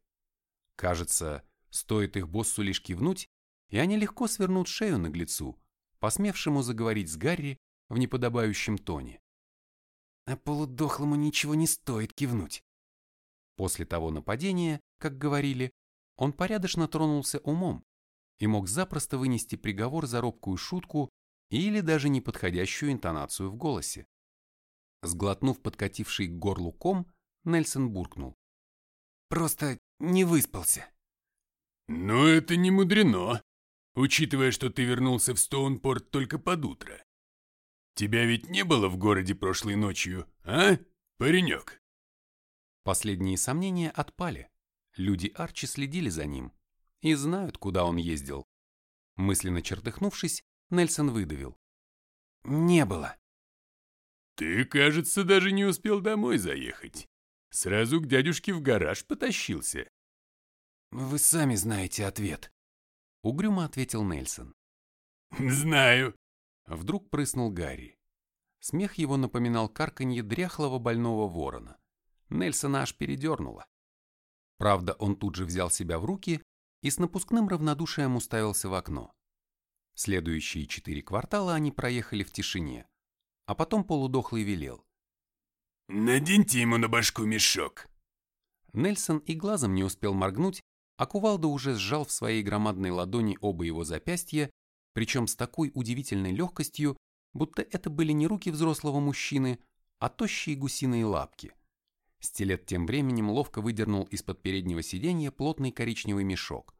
Кажется, стоит их боссу лишь кивнуть, и они легко свернут шею наглецу, посмевшему заговорить с Гарри в неподобающем тоне. А полудохлому ничего не стоит кивнуть. После того нападения, как говорили, он порядочно тронулся умом и мог запросто вынести приговор за робкую шутку или даже неподходящую интонацию в голосе. Сглотнув подкативший к горлу ком, Нельсон буркнул. «Просто не выспался». «Но это не мудрено, учитывая, что ты вернулся в Стоунпорт только под утро. Тебя ведь не было в городе прошлой ночью, а, паренек?» Последние сомнения отпали. Люди Арчи следили за ним и знают, куда он ездил. Мысленно чертыхнувшись, Нельсон выдавил. «Не было». «Ты, кажется, даже не успел домой заехать. Сразу к дядюшке в гараж потащился». «Вы сами знаете ответ», — угрюмо ответил Нельсон. «Знаю», — вдруг прыснул Гарри. Смех его напоминал карканье дряхлого больного ворона. Нельсона аж передернуло. Правда, он тут же взял себя в руки и с напускным равнодушием уставился в окно. Следующие четыре квартала они проехали в тишине, а потом полудохлый велел. «Наденьте ему на башку мешок!» Нельсон и глазом не успел моргнуть, а кувалда уже сжал в своей громадной ладони оба его запястья, причем с такой удивительной легкостью, будто это были не руки взрослого мужчины, а тощие гусиные лапки. Стилет тем временем ловко выдернул из-под переднего сиденья плотный коричневый мешок.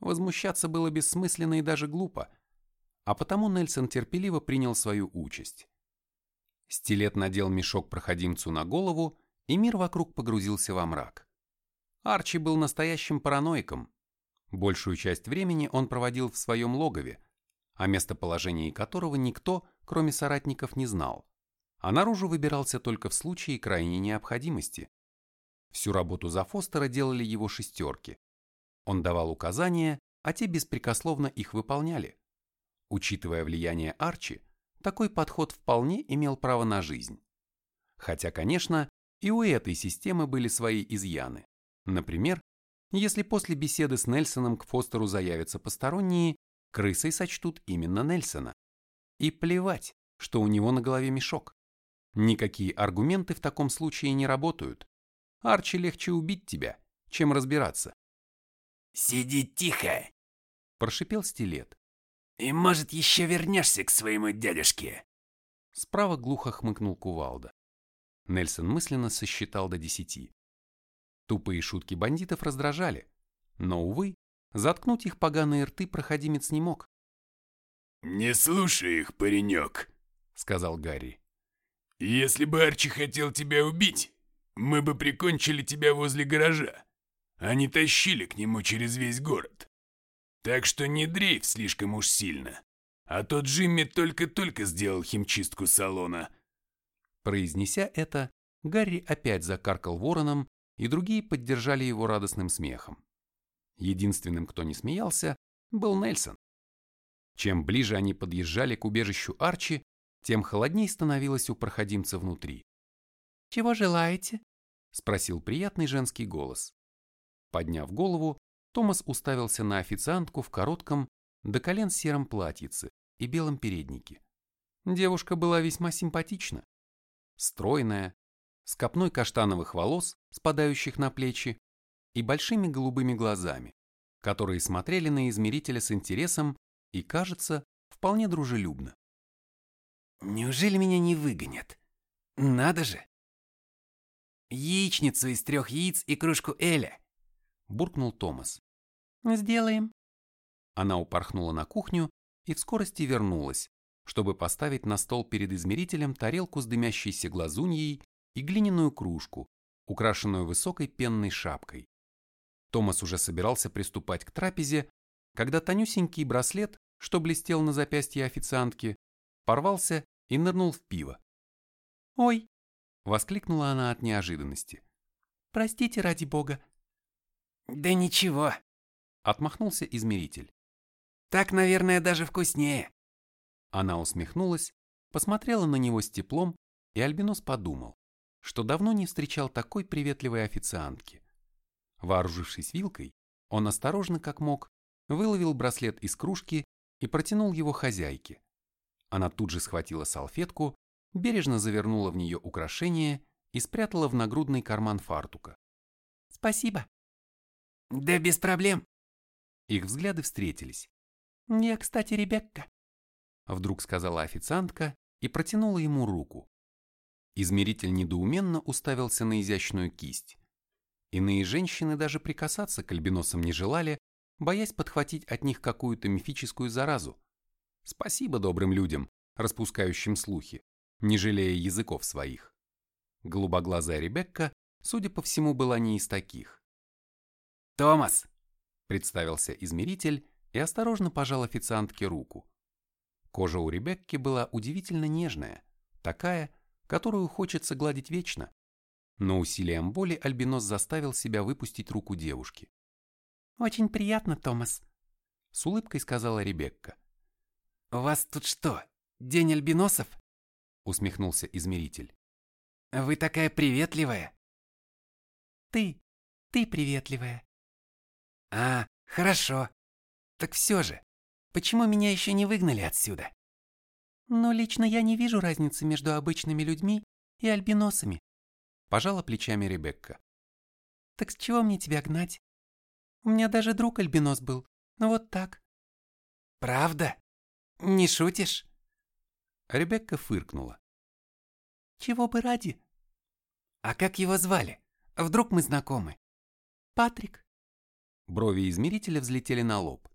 Возмущаться было бессмысленно и даже глупо, а потому Нельсон терпеливо принял свою участь. Стилет надел мешок проходимцу на голову, и мир вокруг погрузился во мрак. Арчи был настоящим параноиком. Большую часть времени он проводил в своем логове, о местоположении которого никто, кроме соратников, не знал, а наружу выбирался только в случае крайней необходимости. Всю работу за Фостера делали его шестерки. Он давал указания, а те беспрекословно их выполняли. Учитывая влияние Арчи, такой подход вполне имел право на жизнь. Хотя, конечно, и у этой системы были свои изъяны. Например, если после беседы с Нельсоном к Фостеру заявятся посторонние, крысой сочтут именно Нельсона. И плевать, что у него на голове мешок. Никакие аргументы в таком случае не работают. Арчи легче убить тебя, чем разбираться. «Сиди тихо!» – прошипел стилет. «И, может, еще вернешься к своему дядюшке?» Справа глухо хмыкнул кувалда. Нельсон мысленно сосчитал до десяти. Тупые шутки бандитов раздражали, но, увы, заткнуть их поганые рты проходимец не мог. «Не слушай их, паренек», — сказал Гарри. «Если бы Арчи хотел тебя убить, мы бы прикончили тебя возле гаража, а не тащили к нему через весь город. Так что не дрейф слишком уж сильно, а то Джимми только-только сделал химчистку салона». Произнеся это, Гарри опять закаркал вороном, и другие поддержали его радостным смехом. Единственным, кто не смеялся, был Нельсон. Чем ближе они подъезжали к убежищу Арчи, тем холодней становилось у проходимца внутри. «Чего желаете?» – спросил приятный женский голос. Подняв голову, Томас уставился на официантку в коротком, до колен сером платьице и белом переднике. Девушка была весьма симпатична. Стройная, с копной каштановых волос, спадающих на плечи, и большими голубыми глазами, которые смотрели на измерителя с интересом и, кажется, вполне дружелюбно. «Неужели меня не выгонят? Надо же!» «Яичницу из трех яиц и кружку Эля!» – буркнул Томас. «Сделаем». Она упорхнула на кухню и в скорости вернулась, чтобы поставить на стол перед измерителем тарелку с дымящейся глазуньей и глиняную кружку, украшенную высокой пенной шапкой. Томас уже собирался приступать к трапезе, когда тонюсенький браслет, что блестел на запястье официантки, порвался и нырнул в пиво. «Ой!» — воскликнула она от неожиданности. «Простите ради бога». «Да ничего», — отмахнулся измеритель. «Так, наверное, даже вкуснее». Она усмехнулась, посмотрела на него с теплом, и Альбинос подумал, что давно не встречал такой приветливой официантки. Вооружившись вилкой, он осторожно, как мог, выловил браслет из кружки и протянул его хозяйке. Она тут же схватила салфетку, бережно завернула в нее украшение и спрятала в нагрудный карман фартука. «Спасибо». «Да без проблем». Их взгляды встретились. «Я, кстати, Ребекка», — вдруг сказала официантка и протянула ему руку. Измеритель недоуменно уставился на изящную кисть. Иные женщины даже прикасаться к альбиносам не желали, боясь подхватить от них какую-то мифическую заразу. Спасибо добрым людям, распускающим слухи, не жалея языков своих. Голубоглазая Ребекка, судя по всему, была не из таких. «Томас!» – представился измеритель и осторожно пожал официантке руку. Кожа у Ребекки была удивительно нежная, такая, которую хочется гладить вечно. Но усилием боли Альбинос заставил себя выпустить руку девушки. «Очень приятно, Томас», — с улыбкой сказала Ребекка. «У вас тут что, день альбиносов?» — усмехнулся измеритель. «Вы такая приветливая». «Ты, ты приветливая». «А, хорошо. Так все же, почему меня еще не выгнали отсюда?» «Но лично я не вижу разницы между обычными людьми и альбиносами», — пожала плечами Ребекка. «Так с чего мне тебя гнать? У меня даже друг альбинос был, ну вот так». «Правда? Не шутишь?» Ребекка фыркнула. «Чего бы ради?» «А как его звали? Вдруг мы знакомы?» «Патрик». Брови измерителя взлетели на лоб.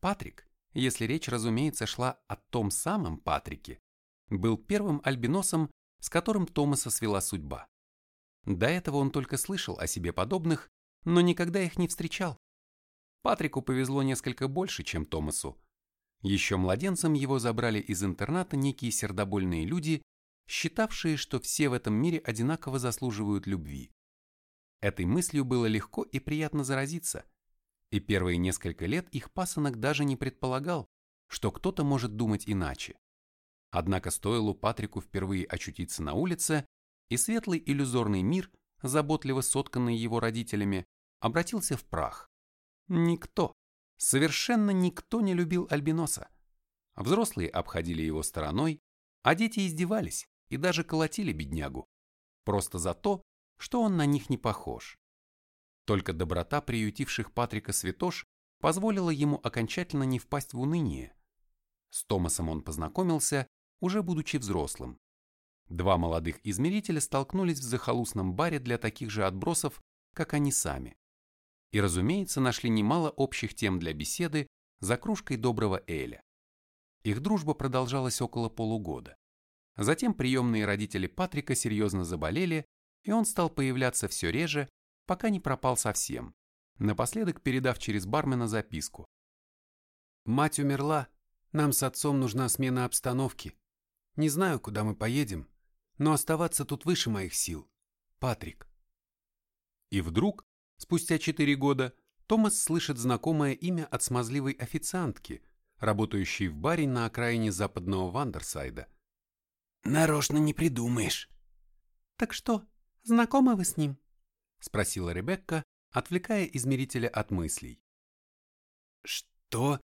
Патрик если речь, разумеется, шла о том самом Патрике, был первым альбиносом, с которым Томаса свела судьба. До этого он только слышал о себе подобных, но никогда их не встречал. Патрику повезло несколько больше, чем Томасу. Еще младенцем его забрали из интерната некие сердобольные люди, считавшие, что все в этом мире одинаково заслуживают любви. Этой мыслью было легко и приятно заразиться, и первые несколько лет их пасынок даже не предполагал, что кто-то может думать иначе. Однако стоило Патрику впервые очутиться на улице, и светлый иллюзорный мир, заботливо сотканный его родителями, обратился в прах. Никто, совершенно никто не любил Альбиноса. Взрослые обходили его стороной, а дети издевались и даже колотили беднягу. Просто за то, что он на них не похож. Только доброта приютивших Патрика святош позволила ему окончательно не впасть в уныние. С Томасом он познакомился, уже будучи взрослым. Два молодых измерителя столкнулись в захолустном баре для таких же отбросов, как они сами. И, разумеется, нашли немало общих тем для беседы за кружкой доброго Эля. Их дружба продолжалась около полугода. Затем приемные родители Патрика серьезно заболели, и он стал появляться все реже, пока не пропал совсем, напоследок передав через бармена записку. «Мать умерла, нам с отцом нужна смена обстановки. Не знаю, куда мы поедем, но оставаться тут выше моих сил. Патрик». И вдруг, спустя четыре года, Томас слышит знакомое имя от смазливой официантки, работающей в баре на окраине западного Вандерсайда. «Нарочно не придумаешь». «Так что, знакомы вы с ним?» Спросила Ребекка, отвлекая измерителя от мыслей. Что?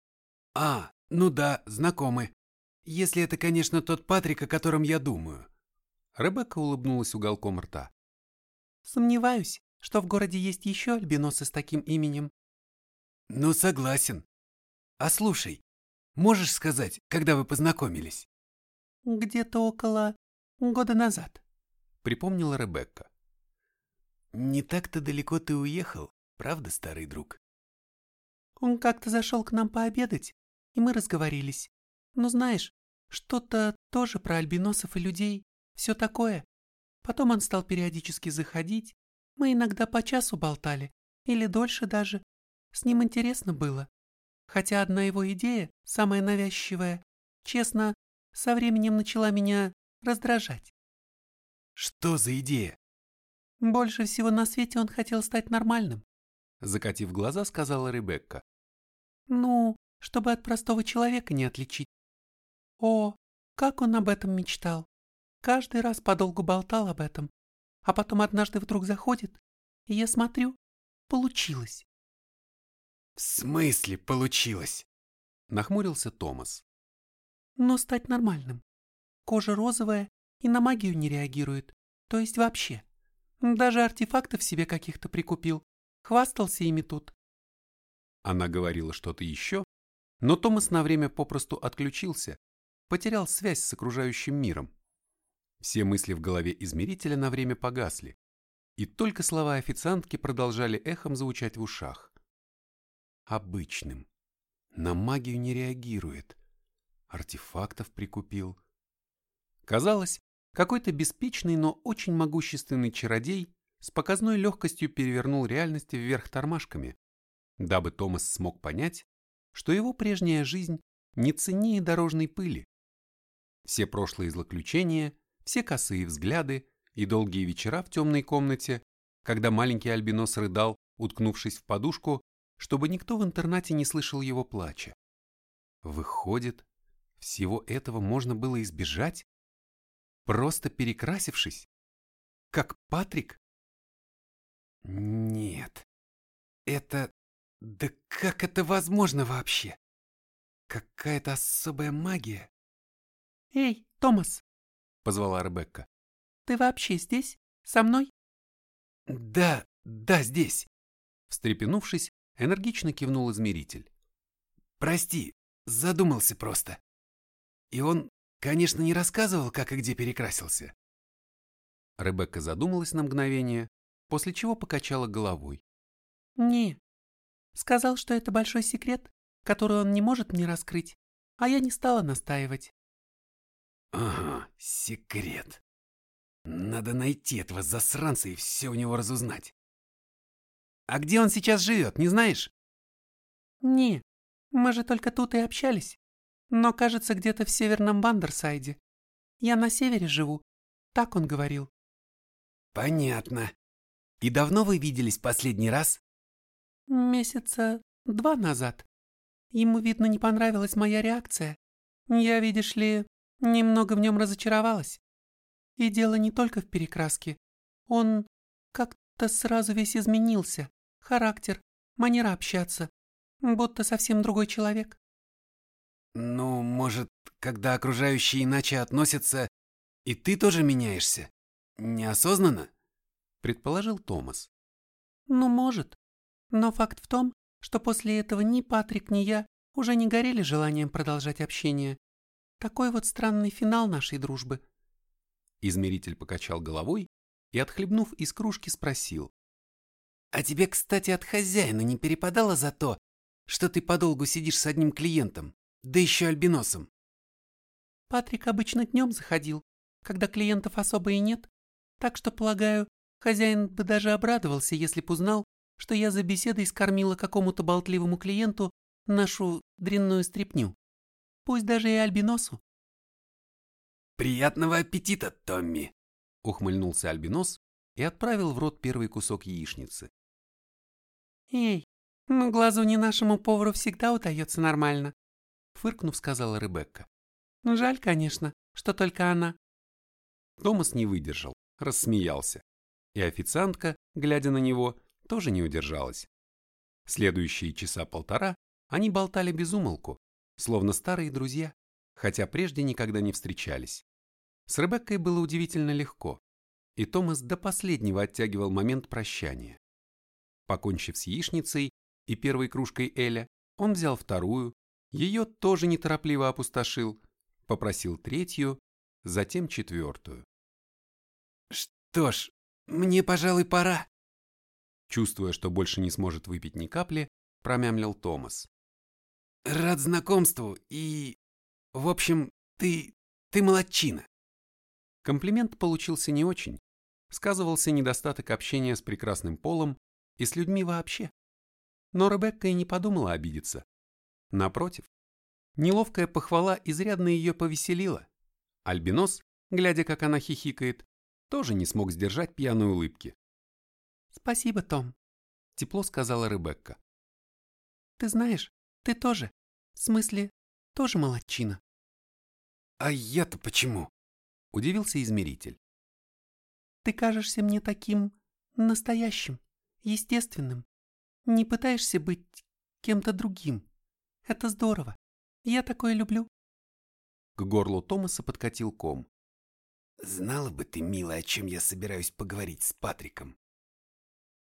А, ну да, знакомы. Если это, конечно, тот Патрик, о котором я думаю. Ребекка улыбнулась уголком рта. Сомневаюсь, что в городе есть еще альбиносы с таким именем. Ну, согласен. А слушай, можешь сказать, когда вы познакомились? Где-то около года назад, припомнила Ребекка. Не так-то далеко ты уехал, правда, старый друг? Он как-то зашел к нам пообедать, и мы разговорились. Ну, знаешь, что-то тоже про альбиносов и людей, все такое. Потом он стал периодически заходить, мы иногда по часу болтали, или дольше даже. С ним интересно было. Хотя одна его идея, самая навязчивая, честно, со временем начала меня раздражать. Что за идея? Больше всего на свете он хотел стать нормальным. Закатив глаза, сказала Ребекка. Ну, чтобы от простого человека не отличить. О, как он об этом мечтал. Каждый раз подолгу болтал об этом. А потом однажды вдруг заходит, и я смотрю, получилось. В смысле получилось? Нахмурился Томас. Ну, стать нормальным. Кожа розовая и на магию не реагирует. То есть вообще. Даже артефактов себе каких-то прикупил. Хвастался ими тут. Она говорила что-то еще, но Томас на время попросту отключился, потерял связь с окружающим миром. Все мысли в голове измерителя на время погасли, и только слова официантки продолжали эхом звучать в ушах. Обычным. На магию не реагирует. Артефактов прикупил. Казалось, какой-то беспечный, но очень могущественный чародей с показной легкостью перевернул реальность вверх тормашками, дабы Томас смог понять, что его прежняя жизнь не ценнее дорожной пыли. Все прошлые злоключения, все косые взгляды и долгие вечера в темной комнате, когда маленький альбинос рыдал, уткнувшись в подушку, чтобы никто в интернате не слышал его плача. Выходит, всего этого можно было избежать, просто перекрасившись, как Патрик? Нет, это... Да как это возможно вообще? Какая-то особая магия. «Эй, Томас!» — позвала Ребекка. «Ты вообще здесь? Со мной?» «Да, да, здесь!» Встрепенувшись, энергично кивнул измеритель. «Прости, задумался просто. И он, конечно, не рассказывал, как и где перекрасился». Ребекка задумалась на мгновение, после чего покачала головой. «Не, сказал, что это большой секрет, который он не может мне раскрыть, а я не стала настаивать». «Ага, секрет. Надо найти этого засранца и все у него разузнать. А где он сейчас живет, не знаешь? Не, мы же только тут и общались. Но, кажется, где-то в северном Бандерсайде. Я на севере живу. Так он говорил. Понятно. И давно вы виделись последний раз? Месяца два назад. Ему, видно, не понравилась моя реакция. Я, видишь ли, немного в нем разочаровалась. И дело не только в перекраске. Он как-то сразу весь изменился характер, манера общаться, будто совсем другой человек. Ну, может, когда окружающие иначе относятся, и ты тоже меняешься? Неосознанно? Предположил Томас. Ну, может. Но факт в том, что после этого ни Патрик, ни я уже не горели желанием продолжать общение. Такой вот странный финал нашей дружбы. Измеритель покачал головой и, отхлебнув из кружки, спросил. А тебе, кстати, от хозяина не перепадало за то, что ты подолгу сидишь с одним клиентом, да еще альбиносом? Патрик обычно днем заходил, когда клиентов особо и нет, так что, полагаю, хозяин бы даже обрадовался, если б узнал, что я за беседой скормила какому-то болтливому клиенту нашу дрянную стряпню. Пусть даже и альбиносу. «Приятного аппетита, Томми!» — ухмыльнулся альбинос и отправил в рот первый кусок яичницы. «Эй, ну глазу не нашему повару всегда удается нормально», фыркнув, сказала Ребекка. «Жаль, конечно, что только она». Томас не выдержал, рассмеялся. И официантка, глядя на него, тоже не удержалась. Следующие часа полтора они болтали без умолку, словно старые друзья, хотя прежде никогда не встречались. С Ребеккой было удивительно легко, и Томас до последнего оттягивал момент прощания. Покончив с яичницей и первой кружкой Эля, он взял вторую, ее тоже неторопливо опустошил, попросил третью, затем четвертую. «Что ж, мне, пожалуй, пора», чувствуя, что больше не сможет выпить ни капли, промямлил Томас. «Рад знакомству и... В общем, ты... ты молодчина». Комплимент получился не очень. Сказывался недостаток общения с прекрасным полом и с людьми вообще. Но Ребекка и не подумала обидеться. Напротив, неловкая похвала изрядно ее повеселила. Альбинос, глядя, как она хихикает, тоже не смог сдержать пьяной улыбки. «Спасибо, Том», — тепло сказала Ребекка. «Ты знаешь, ты тоже, в смысле, тоже молодчина». «А я-то почему?» — удивился измеритель. «Ты кажешься мне таким настоящим естественным. Не пытаешься быть кем-то другим. Это здорово. Я такое люблю. К горлу Томаса подкатил ком. Знала бы ты, милая, о чем я собираюсь поговорить с Патриком.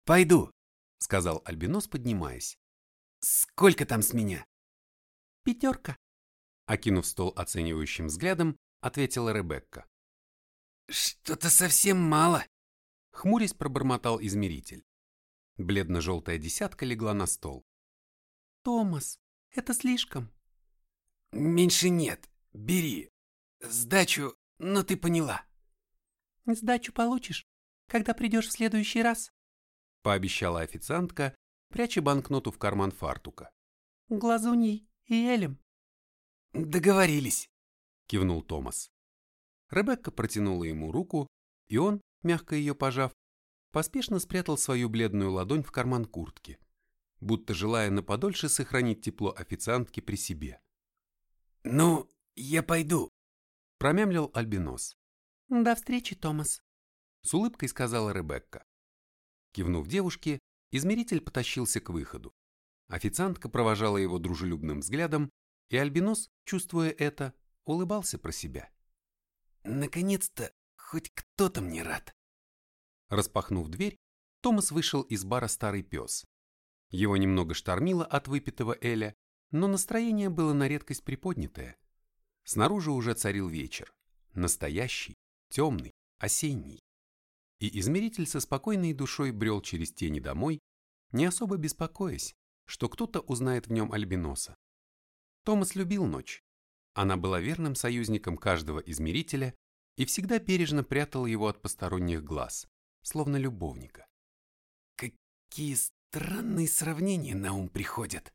Пойду, сказал Альбинос, поднимаясь. Сколько там с меня? Пятерка. Окинув стол оценивающим взглядом, ответила Ребекка. Что-то совсем мало. Хмурясь пробормотал измеритель. Бледно-желтая десятка легла на стол. «Томас, это слишком». «Меньше нет. Бери. Сдачу но ты поняла. Сдачу получишь, когда придешь в следующий раз, пообещала официантка, пряча банкноту в карман фартука. Глазуньей и Элем. Договорились, кивнул Томас. Ребекка протянула ему руку, и он, мягко ее пожав, поспешно спрятал свою бледную ладонь в карман куртки, будто желая на подольше сохранить тепло официантки при себе. «Ну, я пойду», – промямлил Альбинос. «До встречи, Томас», – с улыбкой сказала Ребекка. Кивнув девушке, измеритель потащился к выходу. Официантка провожала его дружелюбным взглядом, и Альбинос, чувствуя это, улыбался про себя. «Наконец-то хоть кто-то мне рад». Распахнув дверь, Томас вышел из бара «Старый пес». Его немного штормило от выпитого Эля, но настроение было на редкость приподнятое. Снаружи уже царил вечер. Настоящий, темный, осенний. И измеритель со спокойной душой брел через тени домой, не особо беспокоясь, что кто-то узнает в нем альбиноса. Томас любил ночь. Она была верным союзником каждого измерителя и всегда бережно прятал его от посторонних глаз, словно любовника. Какие странные сравнения на ум приходят.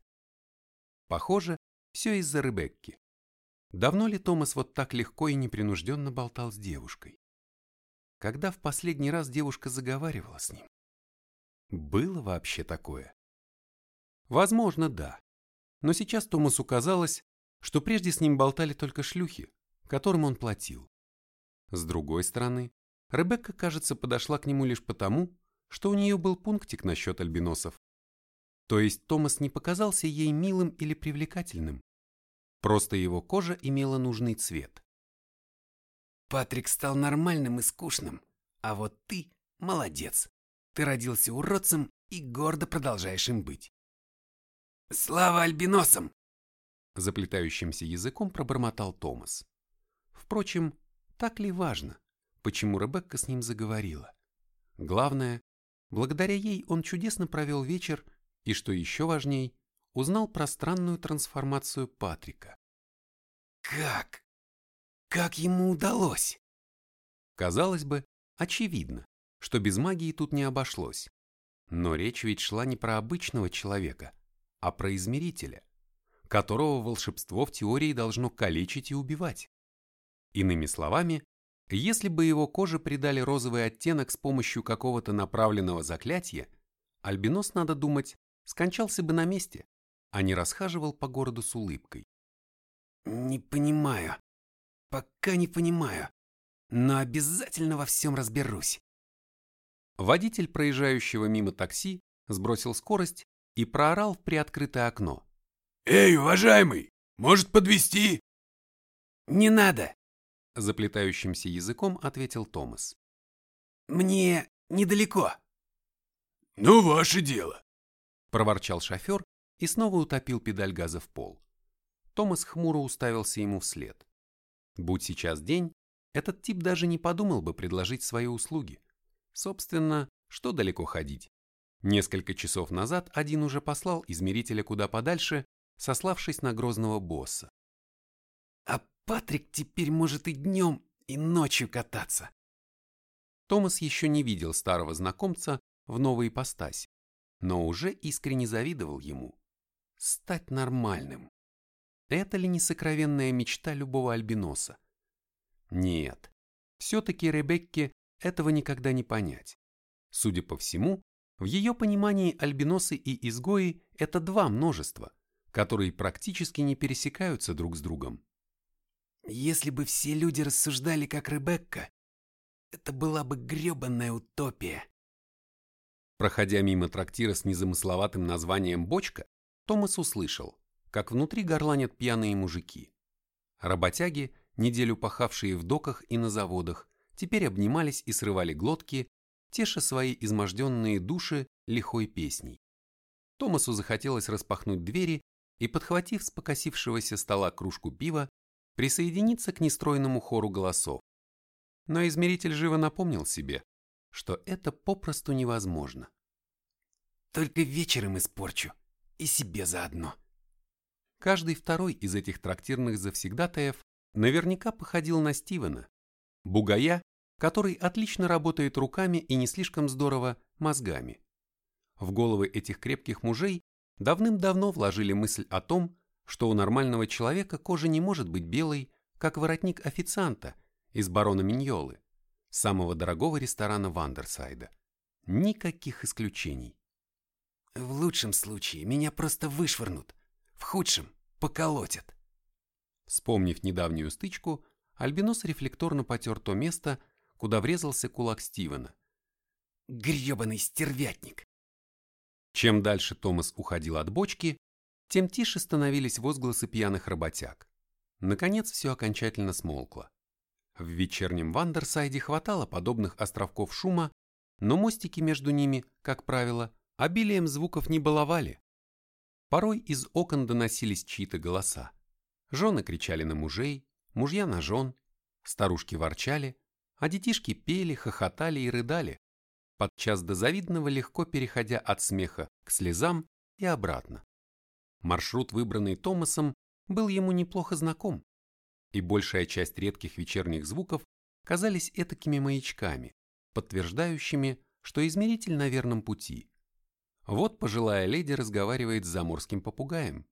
Похоже, все из-за Ребекки. Давно ли Томас вот так легко и непринужденно болтал с девушкой? Когда в последний раз девушка заговаривала с ним? Было вообще такое? Возможно, да. Но сейчас Томасу казалось, что прежде с ним болтали только шлюхи, которым он платил. С другой стороны, Ребекка, кажется, подошла к нему лишь потому, что у нее был пунктик насчет альбиносов. То есть Томас не показался ей милым или привлекательным. Просто его кожа имела нужный цвет. Патрик стал нормальным и скучным, а вот ты молодец. Ты родился уродцем и гордо продолжаешь им быть. Слава альбиносам! Заплетающимся языком пробормотал Томас. Впрочем, так ли важно, почему Ребекка с ним заговорила? Главное, благодаря ей он чудесно провел вечер и, что еще важней, узнал про странную трансформацию Патрика. Как? Как ему удалось? Казалось бы, очевидно, что без магии тут не обошлось. Но речь ведь шла не про обычного человека, а про измерителя, которого волшебство в теории должно калечить и убивать. Иными словами, если бы его коже придали розовый оттенок с помощью какого-то направленного заклятия, альбинос, надо думать, скончался бы на месте, а не расхаживал по городу с улыбкой. Не понимаю. Пока не понимаю. Но обязательно во всем разберусь. Водитель проезжающего мимо такси сбросил скорость и проорал в приоткрытое окно. «Эй, уважаемый, может подвести? «Не надо!» Заплетающимся языком ответил Томас. «Мне недалеко». «Ну, ваше дело!» Проворчал шофер и снова утопил педаль газа в пол. Томас хмуро уставился ему вслед. Будь сейчас день, этот тип даже не подумал бы предложить свои услуги. Собственно, что далеко ходить? Несколько часов назад один уже послал измерителя куда подальше, сославшись на грозного босса. А Патрик теперь может и днем, и ночью кататься. Томас еще не видел старого знакомца в новой ипостаси, но уже искренне завидовал ему. Стать нормальным. Это ли не сокровенная мечта любого альбиноса? Нет, все-таки Ребекке этого никогда не понять. Судя по всему, в ее понимании альбиносы и изгои – это два множества, которые практически не пересекаются друг с другом. Если бы все люди рассуждали как Ребекка, это была бы гребанная утопия. Проходя мимо трактира с незамысловатым названием «Бочка», Томас услышал, как внутри горланят пьяные мужики. Работяги, неделю пахавшие в доках и на заводах, теперь обнимались и срывали глотки, теша свои изможденные души лихой песней. Томасу захотелось распахнуть двери и, подхватив с покосившегося стола кружку пива, присоединиться к нестройному хору голосов. Но измеритель живо напомнил себе, что это попросту невозможно. Только вечером испорчу, и себе заодно. Каждый второй из этих трактирных завсегдатаев наверняка походил на Стивена, бугая, который отлично работает руками и не слишком здорово мозгами. В головы этих крепких мужей давным-давно вложили мысль о том, что у нормального человека кожа не может быть белой, как воротник официанта из барона Миньолы, самого дорогого ресторана Вандерсайда. Никаких исключений. В лучшем случае меня просто вышвырнут, в худшем поколотят. Вспомнив недавнюю стычку, Альбинос рефлекторно потер то место, куда врезался кулак Стивена. Гребаный стервятник! Чем дальше Томас уходил от бочки, тем тише становились возгласы пьяных работяг. Наконец все окончательно смолкло. В вечернем Вандерсайде хватало подобных островков шума, но мостики между ними, как правило, обилием звуков не баловали. Порой из окон доносились чьи-то голоса. Жены кричали на мужей, мужья на жен, старушки ворчали, а детишки пели, хохотали и рыдали, подчас до завидного легко переходя от смеха к слезам и обратно. Маршрут, выбранный Томасом, был ему неплохо знаком, и большая часть редких вечерних звуков казались этакими маячками, подтверждающими, что измеритель на верном пути. Вот пожилая леди разговаривает с заморским попугаем,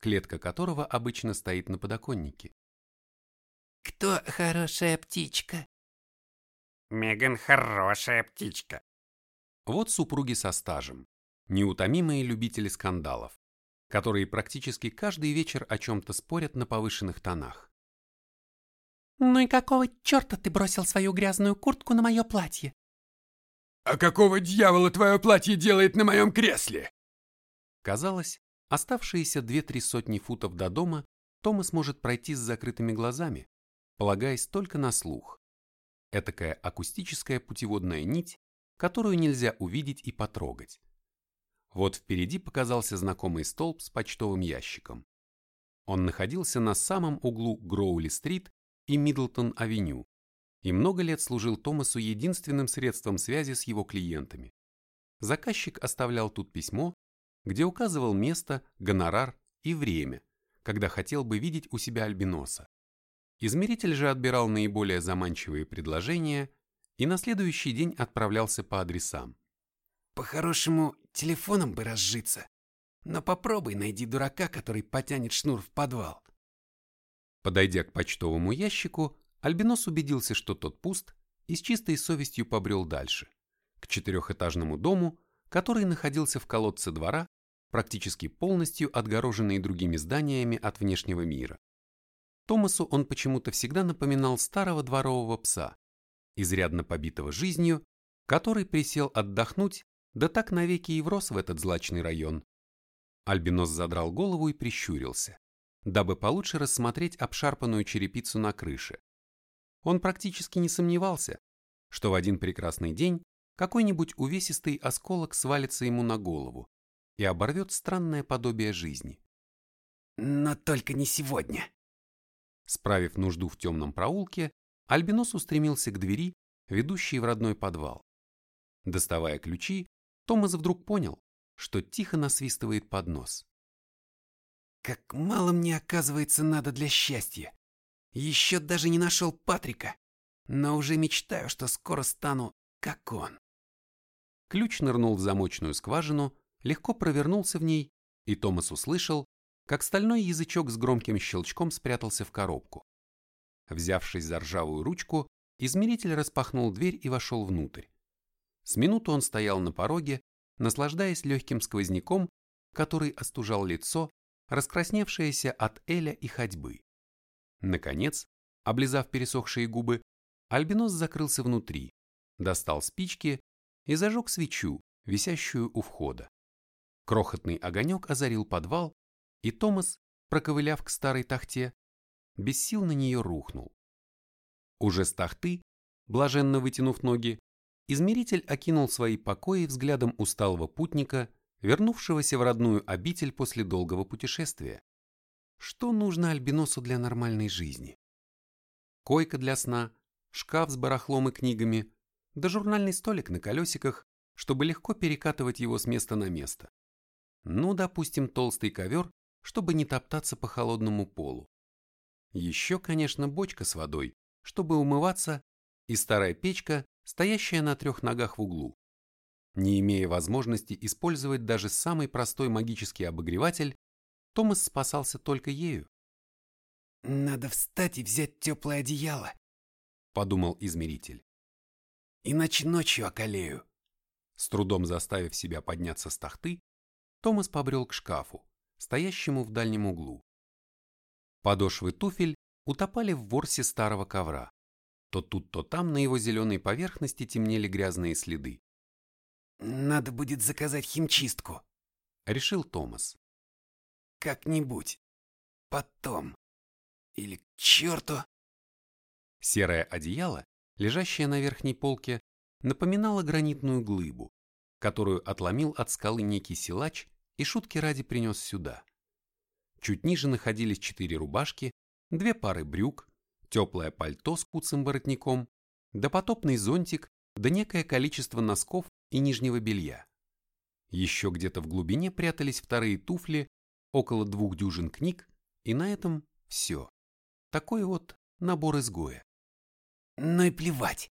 клетка которого обычно стоит на подоконнике. «Кто хорошая птичка?» Меган хорошая птичка. Вот супруги со стажем, неутомимые любители скандалов, которые практически каждый вечер о чем-то спорят на повышенных тонах. «Ну и какого черта ты бросил свою грязную куртку на мое платье?» «А какого дьявола твое платье делает на моем кресле?» Казалось, оставшиеся две-три сотни футов до дома Томас может пройти с закрытыми глазами, полагаясь только на слух. Этакая акустическая путеводная нить, которую нельзя увидеть и потрогать. Вот впереди показался знакомый столб с почтовым ящиком. Он находился на самом углу Гроули-стрит и Миддлтон-авеню и много лет служил Томасу единственным средством связи с его клиентами. Заказчик оставлял тут письмо, где указывал место, гонорар и время, когда хотел бы видеть у себя альбиноса. Измеритель же отбирал наиболее заманчивые предложения и на следующий день отправлялся по адресам. По-хорошему, телефоном бы разжиться. Но попробуй найди дурака, который потянет шнур в подвал. Подойдя к почтовому ящику, Альбинос убедился, что тот пуст, и с чистой совестью побрел дальше, к четырехэтажному дому, который находился в колодце двора, практически полностью отгороженный другими зданиями от внешнего мира. Томасу он почему-то всегда напоминал старого дворового пса, изрядно побитого жизнью, который присел отдохнуть, да так навеки и врос в этот злачный район. Альбинос задрал голову и прищурился, дабы получше рассмотреть обшарпанную черепицу на крыше. Он практически не сомневался, что в один прекрасный день какой-нибудь увесистый осколок свалится ему на голову и оборвет странное подобие жизни. Но только не сегодня. Справив нужду в темном проулке, Альбинос устремился к двери, ведущей в родной подвал. Доставая ключи, Томас вдруг понял, что тихо насвистывает под нос. «Как мало мне, оказывается, надо для счастья. Еще даже не нашел Патрика, но уже мечтаю, что скоро стану, как он». Ключ нырнул в замочную скважину, легко провернулся в ней, и Томас услышал, как стальной язычок с громким щелчком спрятался в коробку. Взявшись за ржавую ручку, измеритель распахнул дверь и вошел внутрь. С минуту он стоял на пороге, наслаждаясь легким сквозняком, который остужал лицо, раскрасневшееся от эля и ходьбы. Наконец, облизав пересохшие губы, Альбинос закрылся внутри, достал спички и зажег свечу, висящую у входа. Крохотный огонек озарил подвал, и Томас, проковыляв к старой тахте, без сил на нее рухнул. Уже с тахты, блаженно вытянув ноги, измеритель окинул свои покои взглядом усталого путника, вернувшегося в родную обитель после долгого путешествия. Что нужно альбиносу для нормальной жизни? Койка для сна, шкаф с барахлом и книгами, да журнальный столик на колесиках, чтобы легко перекатывать его с места на место. Ну, допустим, толстый ковер, чтобы не топтаться по холодному полу. Еще, конечно, бочка с водой, чтобы умываться, и старая печка, стоящая на трех ногах в углу. Не имея возможности использовать даже самый простой магический обогреватель, Томас спасался только ею. «Надо встать и взять теплое одеяло», — подумал измеритель. «Иначе ночью околею». С трудом заставив себя подняться с тахты, Томас побрел к шкафу, стоящему в дальнем углу. Подошвы туфель утопали в ворсе старого ковра. То тут, то там на его зеленой поверхности темнели грязные следы. «Надо будет заказать химчистку», — решил Томас. «Как-нибудь. Потом. Или к черту». Серое одеяло, лежащее на верхней полке, напоминало гранитную глыбу, которую отломил от скалы некий силач и шутки ради принес сюда. Чуть ниже находились четыре рубашки, две пары брюк, теплое пальто с куцым воротником, допотопный зонтик, да некое количество носков и нижнего белья. Еще где-то в глубине прятались вторые туфли, около двух дюжин книг, и на этом все. Такой вот набор изгоя. Ну и плевать.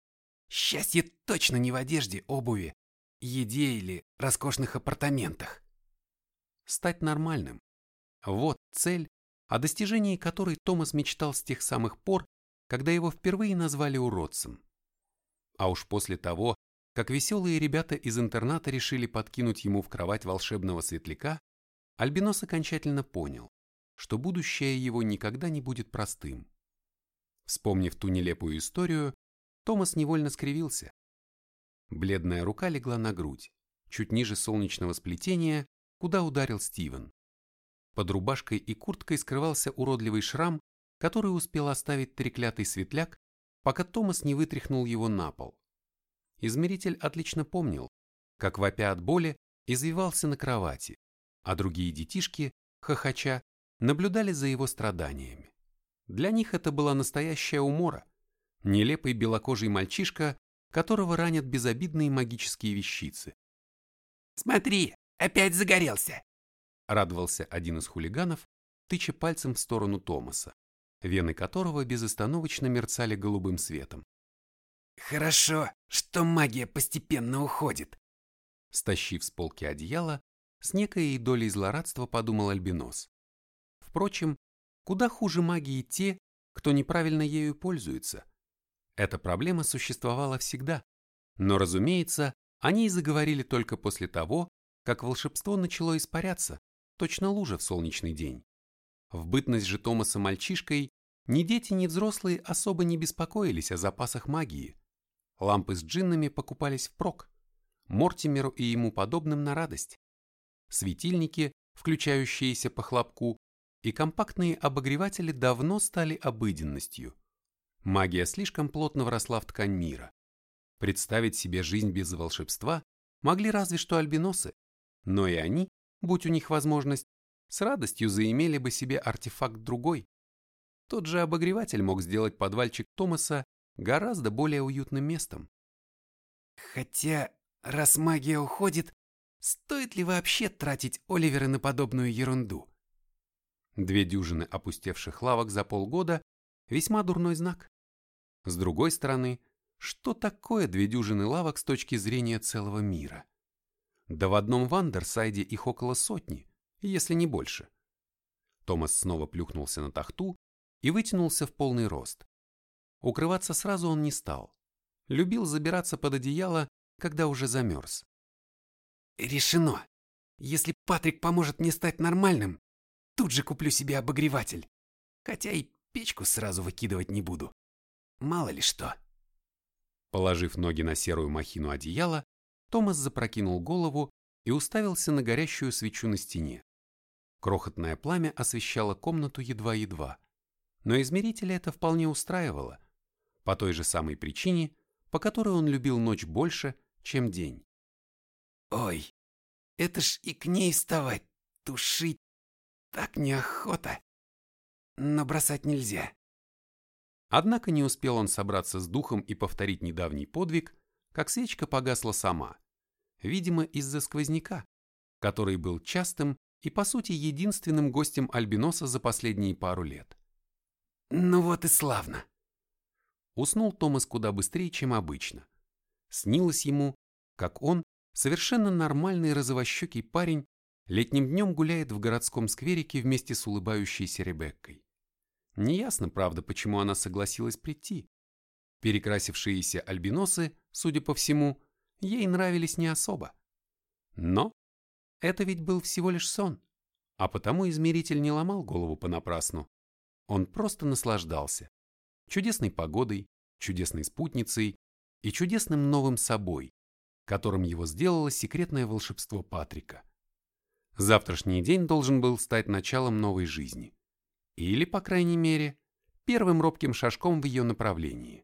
Счастье точно не в одежде, обуви, еде или роскошных апартаментах. Стать нормальным. Вот цель, о достижении которой Томас мечтал с тех самых пор, когда его впервые назвали уродцем. А уж после того, как веселые ребята из интерната решили подкинуть ему в кровать волшебного светляка, Альбинос окончательно понял, что будущее его никогда не будет простым. Вспомнив ту нелепую историю, Томас невольно скривился. Бледная рука легла на грудь, чуть ниже солнечного сплетения, куда ударил Стивен. Под рубашкой и курткой скрывался уродливый шрам, который успел оставить треклятый светляк, пока Томас не вытряхнул его на пол. Измеритель отлично помнил, как вопя от боли извивался на кровати, а другие детишки, хохоча, наблюдали за его страданиями. Для них это была настоящая умора, нелепый белокожий мальчишка, которого ранят безобидные магические вещицы. «Смотри, опять загорелся!» Радовался один из хулиганов, тыча пальцем в сторону Томаса, вены которого безостановочно мерцали голубым светом. «Хорошо, что магия постепенно уходит!» Стащив с полки одеяло, с некой долей злорадства подумал Альбинос. Впрочем, куда хуже магии те, кто неправильно ею пользуется. Эта проблема существовала всегда, но, разумеется, они и заговорили только после того, как волшебство начало испаряться, точно лужа в солнечный день. В бытность же Томаса мальчишкой ни дети, ни взрослые особо не беспокоились о запасах магии. Лампы с джиннами покупались впрок, Мортимеру и ему подобным на радость. Светильники, включающиеся по хлопку, и компактные обогреватели давно стали обыденностью. Магия слишком плотно вросла в ткань мира. Представить себе жизнь без волшебства могли разве что альбиносы, но и они будь у них возможность, с радостью заимели бы себе артефакт другой. Тот же обогреватель мог сделать подвальчик Томаса гораздо более уютным местом. Хотя, раз магия уходит, стоит ли вообще тратить Оливера на подобную ерунду? Две дюжины опустевших лавок за полгода – весьма дурной знак. С другой стороны, что такое две дюжины лавок с точки зрения целого мира? Да в одном Вандерсайде их около сотни, если не больше. Томас снова плюхнулся на тахту и вытянулся в полный рост. Укрываться сразу он не стал. Любил забираться под одеяло, когда уже замерз. Решено. Если Патрик поможет мне стать нормальным, тут же куплю себе обогреватель. Хотя и печку сразу выкидывать не буду. Мало ли что. Положив ноги на серую махину одеяла, Томас запрокинул голову и уставился на горящую свечу на стене. Крохотное пламя освещало комнату едва-едва, но измерителя это вполне устраивало, по той же самой причине, по которой он любил ночь больше, чем день. «Ой, это ж и к ней вставать, тушить, так неохота. Но бросать нельзя». Однако не успел он собраться с духом и повторить недавний подвиг, как свечка погасла сама, видимо, из-за сквозняка, который был частым и, по сути, единственным гостем Альбиноса за последние пару лет. «Ну вот и славно!» уснул Томас куда быстрее, чем обычно. Снилось ему, как он, совершенно нормальный розовощекий парень, летним днем гуляет в городском скверике вместе с улыбающейся Ребеккой. Неясно, правда, почему она согласилась прийти. Перекрасившиеся альбиносы, судя по всему, ей нравились не особо. Но это ведь был всего лишь сон, а потому измеритель не ломал голову понапрасну. Он просто наслаждался чудесной погодой, чудесной спутницей и чудесным новым собой, которым его сделало секретное волшебство Патрика. Завтрашний день должен был стать началом новой жизни. Или, по крайней мере, первым робким шажком в ее направлении.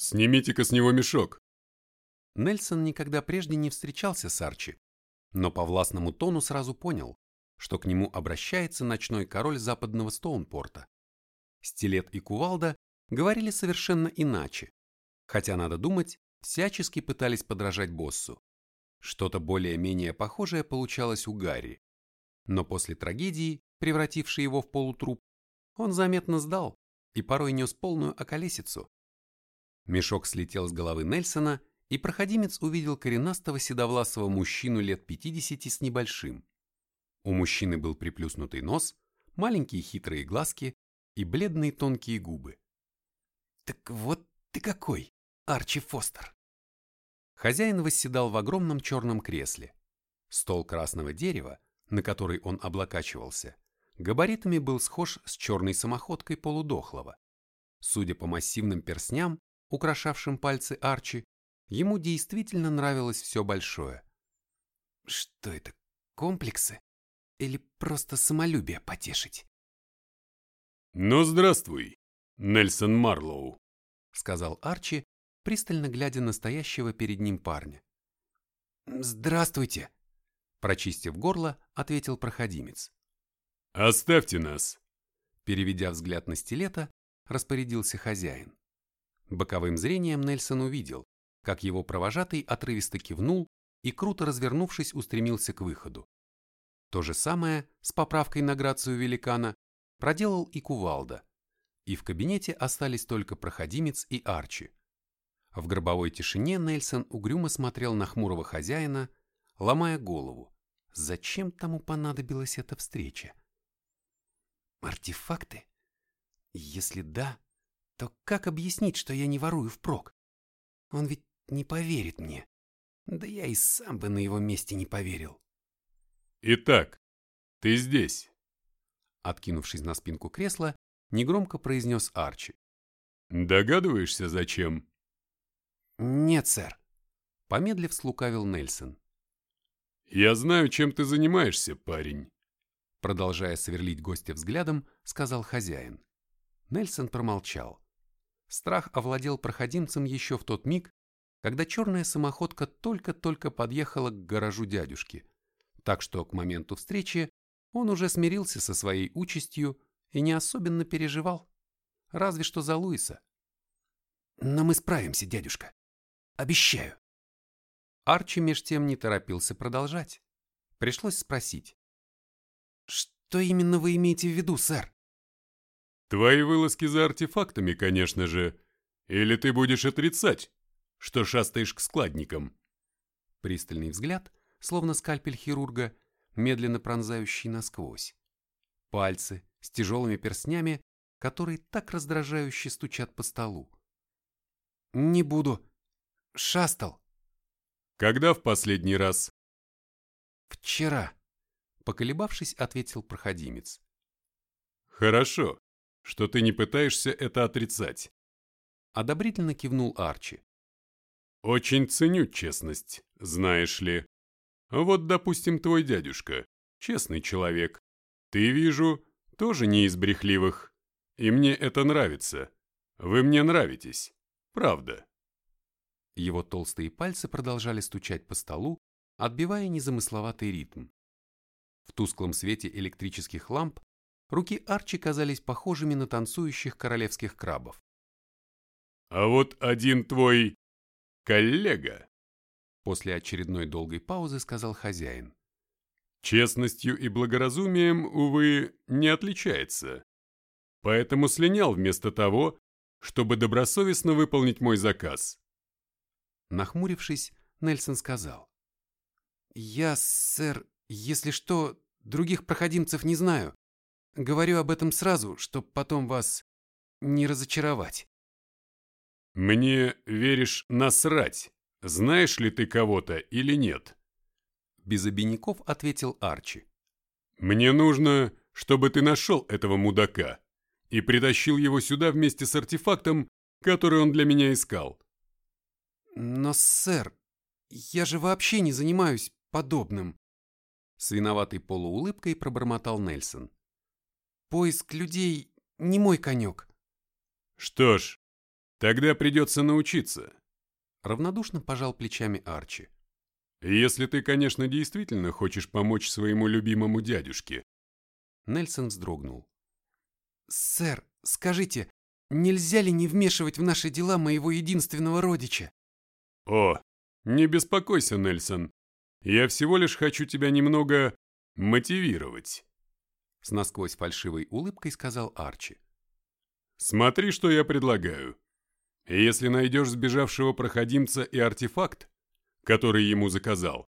«Снимите-ка с него мешок!» Нельсон никогда прежде не встречался с Арчи, но по властному тону сразу понял, что к нему обращается ночной король западного Стоунпорта. Стилет и кувалда говорили совершенно иначе, хотя, надо думать, всячески пытались подражать боссу. Что-то более-менее похожее получалось у Гарри. Но после трагедии, превратившей его в полутруп, он заметно сдал и порой нес полную околесицу. Мешок слетел с головы Нельсона, и проходимец увидел коренастого седовласого мужчину лет 50 с небольшим. У мужчины был приплюснутый нос, маленькие хитрые глазки и бледные тонкие губы. «Так вот ты какой, Арчи Фостер!» Хозяин восседал в огромном черном кресле. Стол красного дерева, на который он облокачивался, габаритами был схож с черной самоходкой полудохлого. Судя по массивным перстням, украшавшим пальцы Арчи, ему действительно нравилось все большое. Что это, комплексы? Или просто самолюбие потешить? «Ну, здравствуй, Нельсон Марлоу», — сказал Арчи, пристально глядя на стоящего перед ним парня. «Здравствуйте», — прочистив горло, ответил проходимец. «Оставьте нас», — переведя взгляд на стилета, распорядился хозяин. Боковым зрением Нельсон увидел, как его провожатый отрывисто кивнул и, круто развернувшись, устремился к выходу. То же самое, с поправкой на грацию великана, проделал и Кувалда, и в кабинете остались только проходимец и Арчи. В гробовой тишине Нельсон угрюмо смотрел на хмурого хозяина, ломая голову. Зачем тому понадобилась эта встреча? Артефакты? Если да, то как объяснить, что я не ворую впрок? Он ведь не поверит мне. Да я и сам бы на его месте не поверил. «Итак, ты здесь?» Откинувшись на спинку кресла, негромко произнес Арчи. «Догадываешься, зачем?» «Нет, сэр», — помедлив слукавил Нельсон. «Я знаю, чем ты занимаешься, парень», — продолжая сверлить гостя взглядом, сказал хозяин. Нельсон промолчал. Страх овладел проходимцем еще в тот миг, когда черная самоходка только-только подъехала к гаражу дядюшки, так что к моменту встречи он уже смирился со своей участью и не особенно переживал, разве что за Луиса. «Но мы справимся, дядюшка. Обещаю». Арчи меж тем не торопился продолжать. Пришлось спросить. «Что именно вы имеете в виду, сэр?» «Твои вылазки за артефактами, конечно же. Или ты будешь отрицать, что шастаешь к складникам?» Пристальный взгляд, словно скальпель хирурга, медленно пронзающий насквозь. Пальцы с тяжелыми перстнями, которые так раздражающе стучат по столу. «Не буду. Шастал». «Когда в последний раз?» «Вчера», — поколебавшись, ответил проходимец. «Хорошо, что ты не пытаешься это отрицать». Одобрительно кивнул Арчи. «Очень ценю честность, знаешь ли. Вот, допустим, твой дядюшка, честный человек. Ты, вижу, тоже не из брехливых. И мне это нравится. Вы мне нравитесь. Правда. Его толстые пальцы продолжали стучать по столу, отбивая незамысловатый ритм. В тусклом свете электрических ламп руки Арчи казались похожими на танцующих королевских крабов. «А вот один твой коллега», после очередной долгой паузы сказал хозяин. «Честностью и благоразумием, увы, не отличается. Поэтому слинял вместо того, чтобы добросовестно выполнить мой заказ. Нахмурившись, Нельсон сказал. «Я, сэр, если что, других проходимцев не знаю. Говорю об этом сразу, чтоб потом вас не разочаровать». «Мне веришь насрать, знаешь ли ты кого-то или нет?» Без обиняков ответил Арчи. «Мне нужно, чтобы ты нашел этого мудака и притащил его сюда вместе с артефактом, который он для меня искал». «Но, сэр, я же вообще не занимаюсь подобным!» С виноватой полуулыбкой пробормотал Нельсон. «Поиск людей не мой конек». «Что ж, тогда придется научиться», — равнодушно пожал плечами Арчи. «Если ты, конечно, действительно хочешь помочь своему любимому дядюшке». Нельсон вздрогнул. «Сэр, скажите, нельзя ли не вмешивать в наши дела моего единственного родича?» «О, не беспокойся, Нельсон. Я всего лишь хочу тебя немного мотивировать», — с насквозь фальшивой улыбкой сказал Арчи. «Смотри, что я предлагаю. Если найдешь сбежавшего проходимца и артефакт, который ему заказал,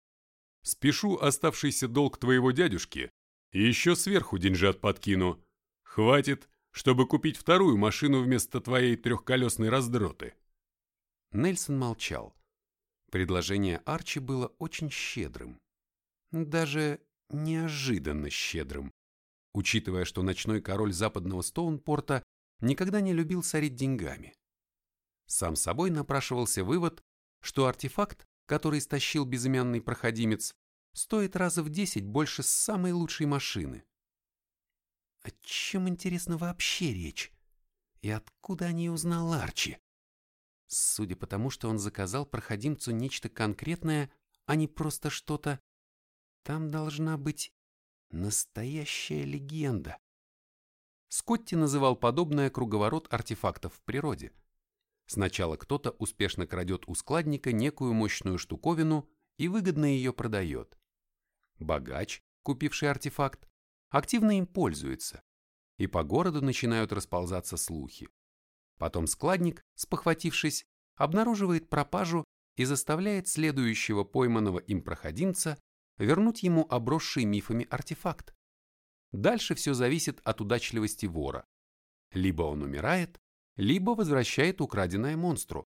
спешу оставшийся долг твоего дядюшки и еще сверху деньжат подкину. Хватит, чтобы купить вторую машину вместо твоей трехколесной раздроты». Нельсон молчал. Предложение Арчи было очень щедрым. Даже неожиданно щедрым. Учитывая, что ночной король западного Стоунпорта никогда не любил сорить деньгами. Сам собой напрашивался вывод, что артефакт, который стащил безымянный проходимец, стоит раза в десять больше самой лучшей машины. О чем, интересно, вообще речь? И откуда о ней узнал Арчи? Судя по тому, что он заказал проходимцу нечто конкретное, а не просто что-то, там должна быть настоящая легенда. Скотти называл подобное круговорот артефактов в природе. Сначала кто-то успешно крадет у складника некую мощную штуковину и выгодно ее продает. Богач, купивший артефакт, активно им пользуется, и по городу начинают расползаться слухи. Потом складник, спохватившись, обнаруживает пропажу и заставляет следующего пойманного им проходимца вернуть ему обросший мифами артефакт. Дальше все зависит от удачливости вора. Либо он умирает, либо возвращает украденное монстру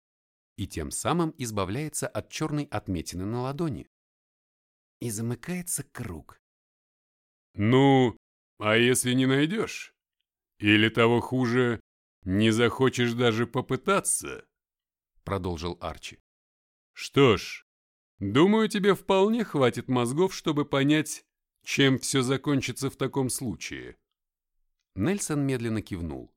и тем самым избавляется от черной отметины на ладони. И замыкается круг. «Ну, а если не найдешь? Или того хуже, «Не захочешь даже попытаться?» Продолжил Арчи. «Что ж, думаю, тебе вполне хватит мозгов, чтобы понять, чем все закончится в таком случае». Нельсон медленно кивнул.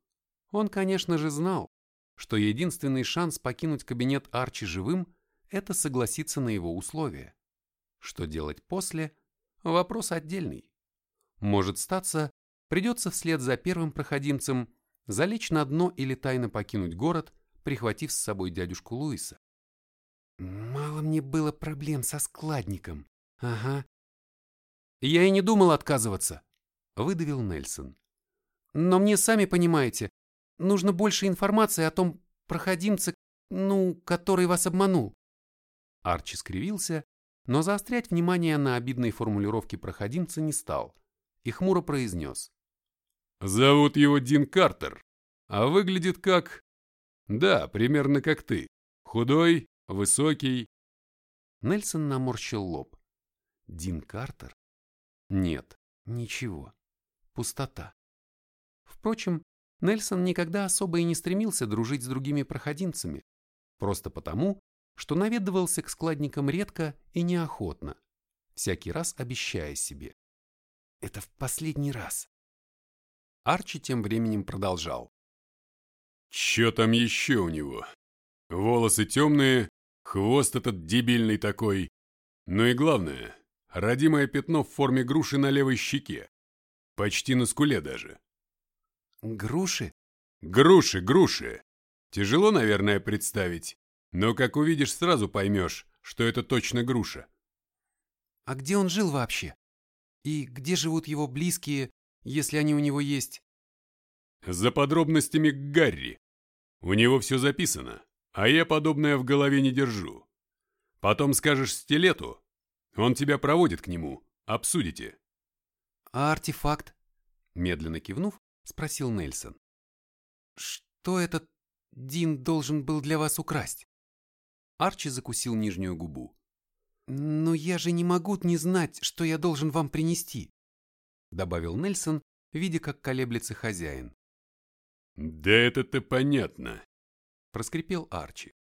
Он, конечно же, знал, что единственный шанс покинуть кабинет Арчи живым – это согласиться на его условия. Что делать после – вопрос отдельный. Может статься, придется вслед за первым проходимцем залечь на дно или тайно покинуть город, прихватив с собой дядюшку Луиса. Мало мне было проблем со складником. Ага. Я и не думал отказываться, выдавил Нельсон. Но мне, сами понимаете, нужно больше информации о том проходимце, ну, который вас обманул. Арчи скривился, но заострять внимание на обидной формулировке проходимца не стал и хмуро произнес. Зовут его Дин Картер, а выглядит как... Да, примерно как ты. Худой, высокий. Нельсон наморщил лоб. Дин Картер? Нет, ничего. Пустота. Впрочем, Нельсон никогда особо и не стремился дружить с другими проходимцами, просто потому, что наведывался к складникам редко и неохотно, всякий раз обещая себе. Это в последний раз. Арчи тем временем продолжал. «Чё там еще у него? Волосы темные, хвост этот дебильный такой. Ну и главное, родимое пятно в форме груши на левой щеке. Почти на скуле даже». «Груши?» «Груши, груши. Тяжело, наверное, представить, но как увидишь, сразу поймешь, что это точно груша». «А где он жил вообще? И где живут его близкие, если они у него есть. За подробностями к Гарри. У него все записано, а я подобное в голове не держу. Потом скажешь стилету, он тебя проводит к нему, обсудите. А артефакт? Медленно кивнув, спросил Нельсон. Что этот Дин должен был для вас украсть? Арчи закусил нижнюю губу. «Но я же не могу не знать, что я должен вам принести», добавил Нельсон, видя, как колеблется хозяин. «Да это-то понятно», проскрипел Арчи.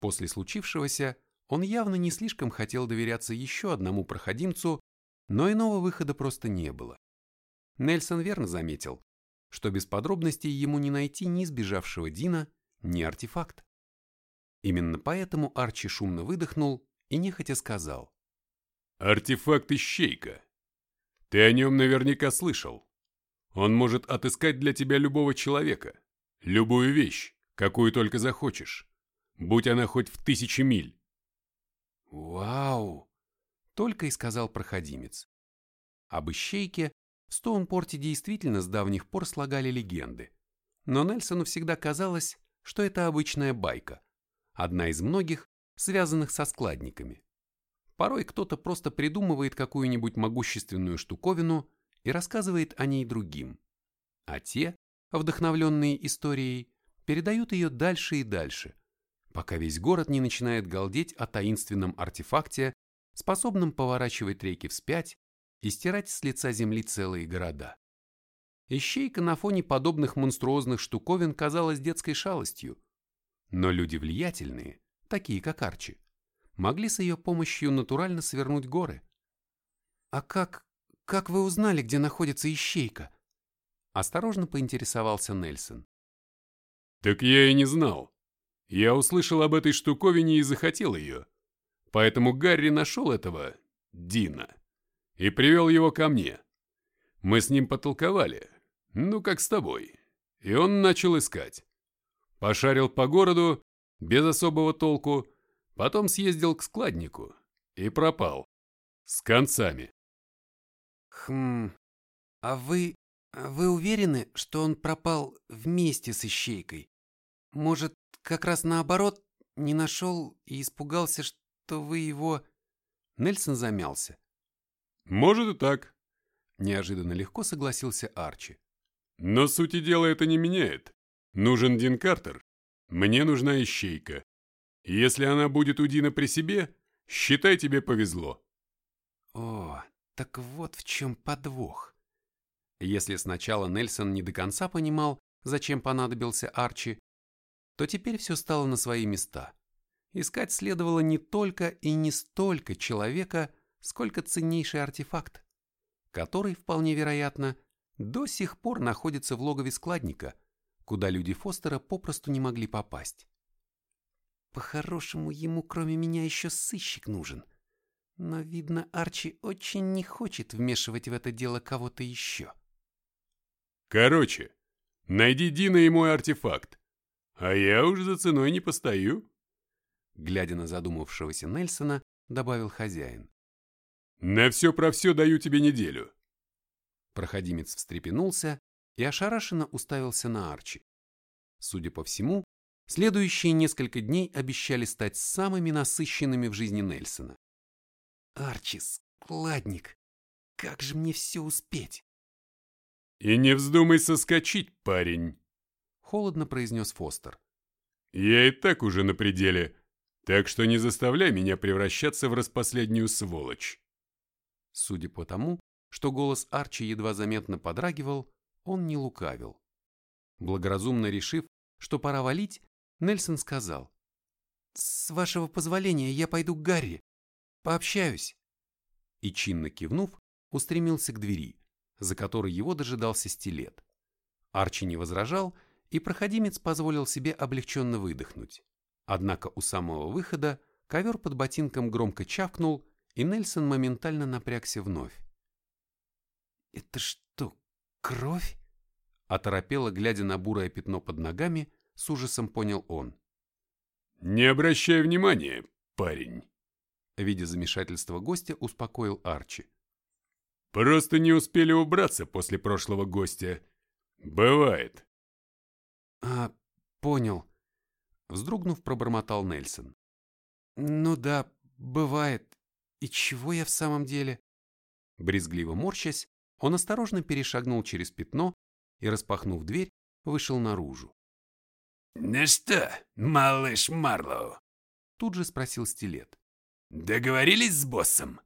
После случившегося он явно не слишком хотел доверяться еще одному проходимцу, но иного выхода просто не было. Нельсон верно заметил, что без подробностей ему не найти ни сбежавшего Дина, ни артефакт. Именно поэтому Арчи шумно выдохнул и нехотя сказал. «Артефакт Ищейка. Ты о нем наверняка слышал. Он может отыскать для тебя любого человека, любую вещь, какую только захочешь, будь она хоть в тысячи миль. «Вау!» — только и сказал проходимец. Об ищейке в Стоунпорте действительно с давних пор слагали легенды, но Нельсону всегда казалось, что это обычная байка, одна из многих, связанных со складниками. Порой кто-то просто придумывает какую-нибудь могущественную штуковину и рассказывает о ней другим, а те, вдохновленные историей, передают ее дальше и дальше, пока весь город не начинает галдеть о таинственном артефакте, способном поворачивать реки вспять и стирать с лица земли целые города. Ищейка на фоне подобных монструозных штуковин казалась детской шалостью, но люди влиятельные, такие как Арчи, могли с ее помощью натурально свернуть горы. «А как... как вы узнали, где находится ищейка?» Осторожно поинтересовался Нельсон. «Так я и не знал. Я услышал об этой штуковине и захотел ее. Поэтому Гарри нашел этого Дина и привел его ко мне. Мы с ним потолковали, ну как с тобой, и он начал искать. Пошарил по городу, без особого толку, потом съездил к складнику и пропал. С концами. Хм, а вы... вы уверены, что он пропал вместе с ищейкой? Может, как раз наоборот, не нашел и испугался, что вы его...» Нельсон замялся. «Может и так», — неожиданно легко согласился Арчи. «Но сути дела это не меняет. Нужен Дин Картер. Мне нужна ищейка. Если она будет у Дина при себе, считай, тебе повезло». О, так вот в чем подвох. Если сначала Нельсон не до конца понимал, зачем понадобился Арчи, то теперь все стало на свои места. Искать следовало не только и не столько человека, сколько ценнейший артефакт, который, вполне вероятно, до сих пор находится в логове складника, куда люди Фостера попросту не могли попасть. По-хорошему, ему кроме меня еще сыщик нужен. Но, видно, Арчи очень не хочет вмешивать в это дело кого-то еще. Короче, найди Дина и мой артефакт. А я уж за ценой не постою. Глядя на задумавшегося Нельсона, добавил хозяин. На все про все даю тебе неделю. Проходимец встрепенулся и ошарашенно уставился на Арчи. Судя по всему, следующие несколько дней обещали стать самыми насыщенными в жизни Нельсона. «Арчи, складник, как же мне все успеть?» «И не вздумай соскочить, парень!» Холодно произнес Фостер. «Я и так уже на пределе, так что не заставляй меня превращаться в распоследнюю сволочь». Судя по тому, что голос Арчи едва заметно подрагивал, он не лукавил. Благоразумно решив, что пора валить, Нельсон сказал. «С вашего позволения я пойду к Гарри. Пообщаюсь». И чинно кивнув, устремился к двери, за которой его дожидался стилет. Арчи не возражал и проходимец позволил себе облегченно выдохнуть. Однако у самого выхода ковер под ботинком громко чавкнул, и Нельсон моментально напрягся вновь. «Это что, кровь?» Оторопело, глядя на бурое пятно под ногами, с ужасом понял он. «Не обращай внимания, парень!» Видя замешательство гостя, успокоил Арчи. «Просто не успели убраться после прошлого гостя. Бывает. «А понял. Вздрогнув, пробормотал Нельсон. Ну да, бывает. И чего я в самом деле? Брезгливо морщась, он осторожно перешагнул через пятно и, распахнув дверь, вышел наружу. «Ну что, малыш Марлоу?» Тут же спросил стилет. «Договорились с боссом?»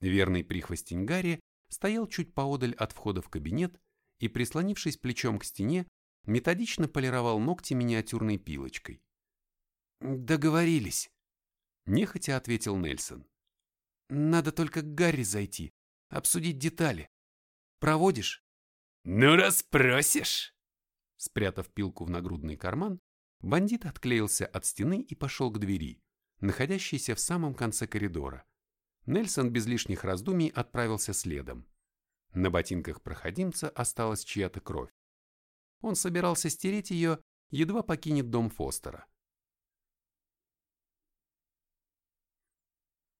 Верный прихвостень Гарри стоял чуть поодаль от входа в кабинет и, прислонившись плечом к стене, методично полировал ногти миниатюрной пилочкой. «Договорились», – нехотя ответил Нельсон. «Надо только к Гарри зайти, обсудить детали. Проводишь?» «Ну, расспросишь!» Спрятав пилку в нагрудный карман, бандит отклеился от стены и пошел к двери, находящейся в самом конце коридора. Нельсон без лишних раздумий отправился следом. На ботинках проходимца осталась чья-то кровь. Он собирался стереть ее, едва покинет дом Фостера.